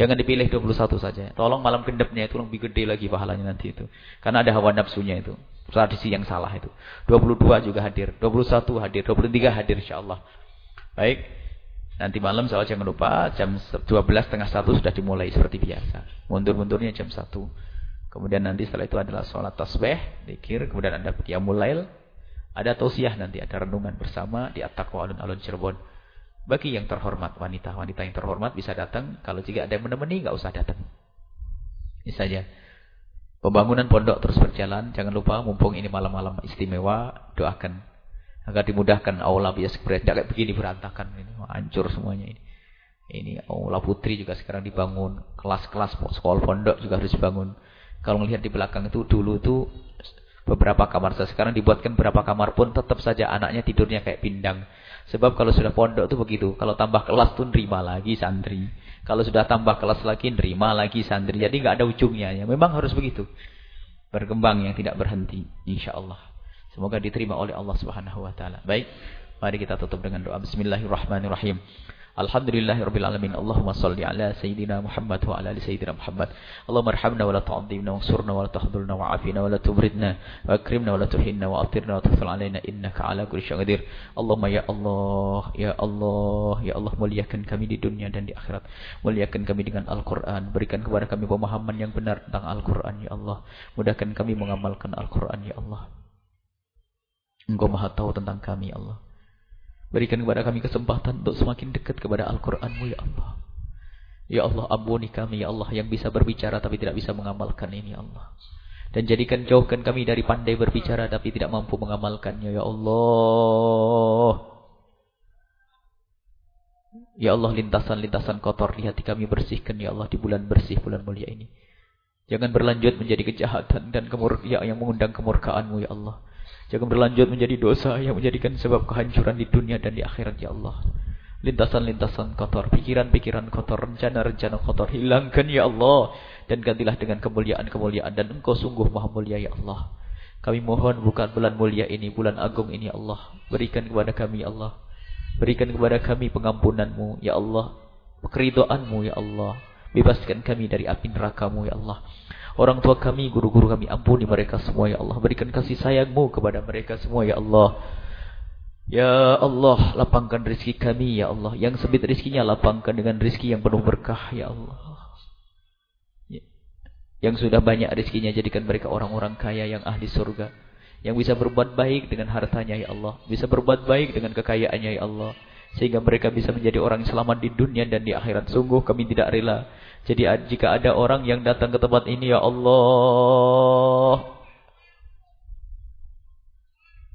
Jangan dipilih 21 saja. Tolong malam gendapnya itu lebih gede lagi pahalanya nanti itu. Karena ada hawa nafsunya itu. Tradisi yang salah itu. 22 juga hadir. 21 hadir. 23 hadir insya Allah. Baik. Nanti malam soal jangan lupa jam 12 setengah satu sudah dimulai seperti biasa. Mundur-mundurnya jam 1. Kemudian nanti setelah itu adalah sholat tasbih, dikir, kemudian ada qiyamul lail, ada tausiah nanti, ada renungan bersama di At-Taqwa Alun-Alun Cirebon. Bagi yang terhormat, wanita-wanita yang terhormat bisa datang. Kalau jika ada yang menemani, nggak usah datang. Ini saja. Pembangunan pondok terus berjalan. Jangan lupa, mumpung ini malam-malam istimewa, doakan agar dimudahkan aula biasa tidak kayak begini berantakan ini hancur semuanya ini ini aula putri juga sekarang dibangun kelas-kelas sekolah pondok juga harus dibangun kalau melihat di belakang itu dulu itu beberapa kamar sekarang dibuatkan beberapa kamar pun tetap saja anaknya tidurnya kayak pindang. Sebab kalau sudah pondok itu begitu. Kalau tambah kelas tuh nerima lagi santri. Kalau sudah tambah kelas lagi nerima lagi santri. Jadi nggak ada ujungnya ya. Memang harus begitu. Berkembang yang tidak berhenti. Insyaallah. Semoga diterima oleh Allah Subhanahu wa taala. Baik, mari kita tutup dengan doa. Bismillahirrahmanirrahim. Alhamdulillahirabbil alamin. Allahumma shalli ala sayyidina Muhammad wa ala sayyidina Muhammad. Allahumma arhamna wa la tu'adzibna wansurna wa la tahdhurna wa afina wa la tubridna wa akrimna wa la tuhinna wa atirna wa tufil alaina innaka ala kulli syai'in qadir. Allahumma ya Allah, ya Allah, ya Allah muliakan kami di dunia dan di akhirat. Muliakan kami dengan Al-Qur'an. Berikan kepada kami pemahaman yang benar tentang Al-Qur'an ya Allah. Mudahkan kami mengamalkan Al-Qur'an ya Allah. Engkau maha tahu tentang kami, Allah. Berikan kepada kami kesempatan untuk semakin dekat kepada Al-Quranmu, ya Allah. Ya Allah, ampuni kami, ya Allah, yang bisa berbicara tapi tidak bisa mengamalkan ini, ya Allah. Dan jadikan jauhkan kami dari pandai berbicara tapi tidak mampu mengamalkannya, ya Allah. Ya Allah, lintasan-lintasan kotor di hati kami bersihkan, ya Allah, di bulan bersih, bulan mulia ini. Jangan berlanjut menjadi kejahatan dan kemur ya, yang mengundang kemurkaanmu, ya Allah. Jangan berlanjut menjadi dosa yang menjadikan sebab kehancuran di dunia dan di akhirat ya Allah. Lintasan-lintasan kotor, pikiran-pikiran kotor, rencana-rencana kotor hilangkan ya Allah dan gantilah dengan kemuliaan-kemuliaan dan Engkau sungguh Maha mulia ya Allah. Kami mohon bukan bulan mulia ini, bulan agung ini ya Allah. Berikan kepada kami ya Allah. Berikan kepada kami pengampunanmu ya Allah. Keridoanmu ya Allah. Bebaskan kami dari api nerakamu ya Allah. Orang tua kami, guru-guru kami, ampuni mereka semua ya Allah. Berikan kasih sayangmu kepada mereka semua ya Allah. Ya Allah, lapangkan rizki kami ya Allah. Yang sempit rizkinya lapangkan dengan rizki yang penuh berkah ya Allah. Ya. Yang sudah banyak rizkinya jadikan mereka orang-orang kaya yang ahli surga. Yang bisa berbuat baik dengan hartanya ya Allah. Bisa berbuat baik dengan kekayaannya ya Allah. Sehingga mereka bisa menjadi orang yang selamat di dunia dan di akhirat. Sungguh kami tidak rela jadi jika ada orang yang datang ke tempat ini ya Allah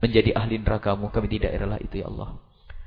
menjadi ahli nerakamu kami tidak rela itu ya Allah.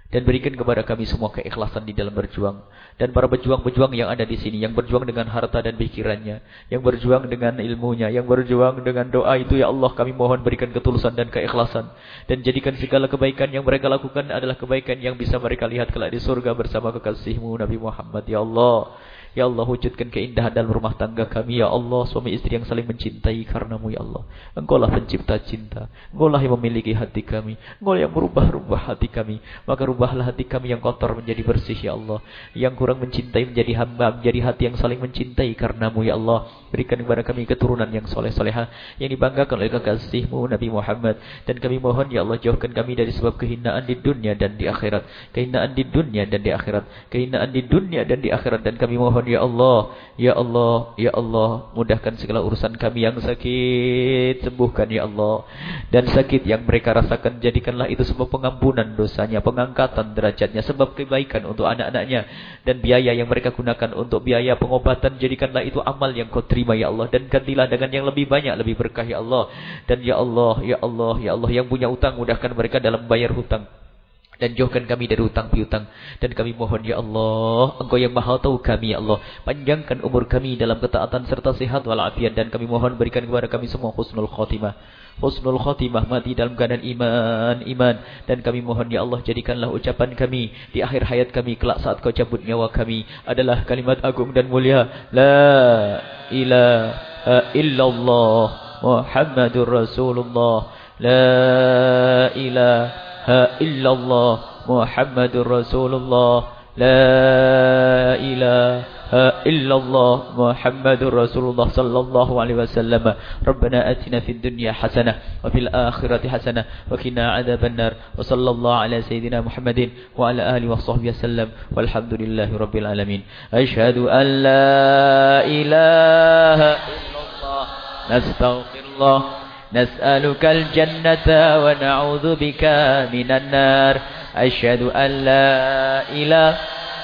Dan berikan kepada kami semua keikhlasan di dalam berjuang. Dan para pejuang-pejuang yang ada di sini. Yang berjuang dengan harta dan pikirannya. Yang berjuang dengan ilmunya. Yang berjuang dengan doa itu ya Allah. Kami mohon berikan ketulusan dan keikhlasan. Dan jadikan segala kebaikan yang mereka lakukan adalah kebaikan yang bisa mereka lihat kelak di surga bersama kekasihmu Nabi Muhammad. Ya Allah. Ya Allah wujudkan keindahan dalam rumah tangga kami. Ya Allah suami istri yang saling mencintai karenamu Ya Allah. Engkau lah pencipta cinta. Engkau lah yang memiliki hati kami. Engkau yang merubah-rubah hati kami. Maka rubahlah hati kami yang kotor menjadi bersih Ya Allah. Yang kurang mencintai menjadi hamba Menjadi hati yang saling mencintai karenamu Ya Allah Berikan kepada kami keturunan yang soleh-soleha Yang dibanggakan oleh kekasihmu Nabi Muhammad. Dan kami mohon Ya Allah jauhkan kami dari sebab kehinaan di dunia dan di akhirat. Kehinaan di dunia dan di akhirat. Kehinaan di dunia dan di akhirat. Dan kami mohon Ya Allah Ya Allah Ya Allah Mudahkan segala urusan kami yang sakit. Sembuhkan Ya Allah. Dan sakit yang mereka rasakan Jadikanlah itu semua pengampunan dosanya Pengangkatan derajatnya Sebab kebaikan untuk anak-anaknya. Dan biaya yang mereka gunakan untuk biaya pengobatan Jadikanlah itu amal yang kau Ya Allah. Dan gantilah dengan yang lebih banyak Lebih berkah Ya Allah. Dan Ya Allah Ya Allah Ya Allah Yang punya utang Mudahkan mereka dalam bayar hutang. Dan jauhkan kami dari hutang piutang. Dan kami mohon ya Allah engkau yang maha tahu kami ya Allah. Panjangkan umur kami dalam ketaatan serta sehat walafiat. Dan kami mohon berikan kepada kami semua husnul khotimah husnul khotimah mati dalam keadaan iman, iman. Dan kami mohon ya Allah jadikanlah ucapan kami di akhir hayat kami kelak saat kau cabut nyawa kami adalah kalimat agung dan mulia. La ilaha illallah Muhammadur Rasulullah. La ilaha illallah Muhammadur Rasulullah. La ilaha إلا الله محمد رسول الله صلى الله عليه وسلم. ربنا أتنا في الدنيا حسنة وفي الآخرة حسنة وكنا عذاب النار. وصلى الله على سيدنا محمد وعلى آله وصحبه وسلم. والحمد لله رب العالمين. أشهد أن لا إله إلا الله. نستغفر الله. نسألك الجنة ونعوذ بك من النار. أشهد أن لا إله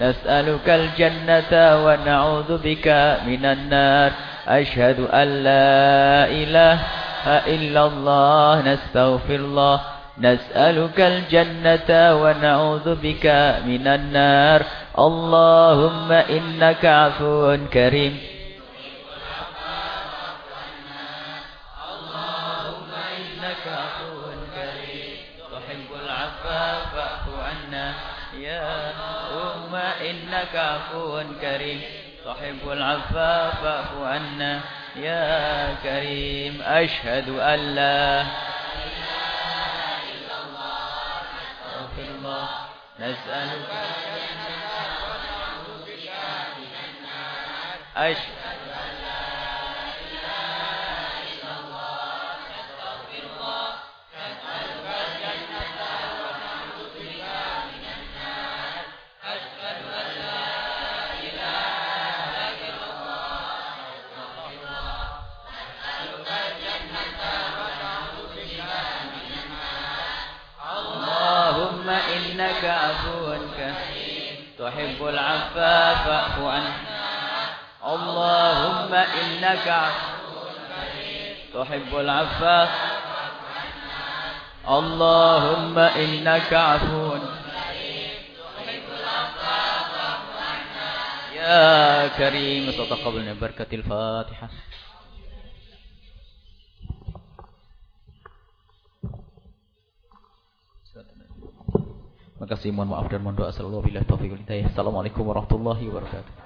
نسألك الجنة ونعوذ بك من النار. أشهد أن لا إله إلا الله نستغفر الله. نسألك الجنة ونعوذ بك من النار. اللهم إنك عفو كريم. عفو كريم. تحب العفا فاعف عنا يا كريم. أشهد أن لا إله إلا الله نسألك أشهد تحب العفاف فاعف عنا. اللهم إنك تحب العفاف اللهم إنك عفو. يا كريم تتقبلنا بركة الفاتحة. Terima kasih, mohon maaf dan mohon doa. Assalamualaikum warahmatullahi wabarakatuh.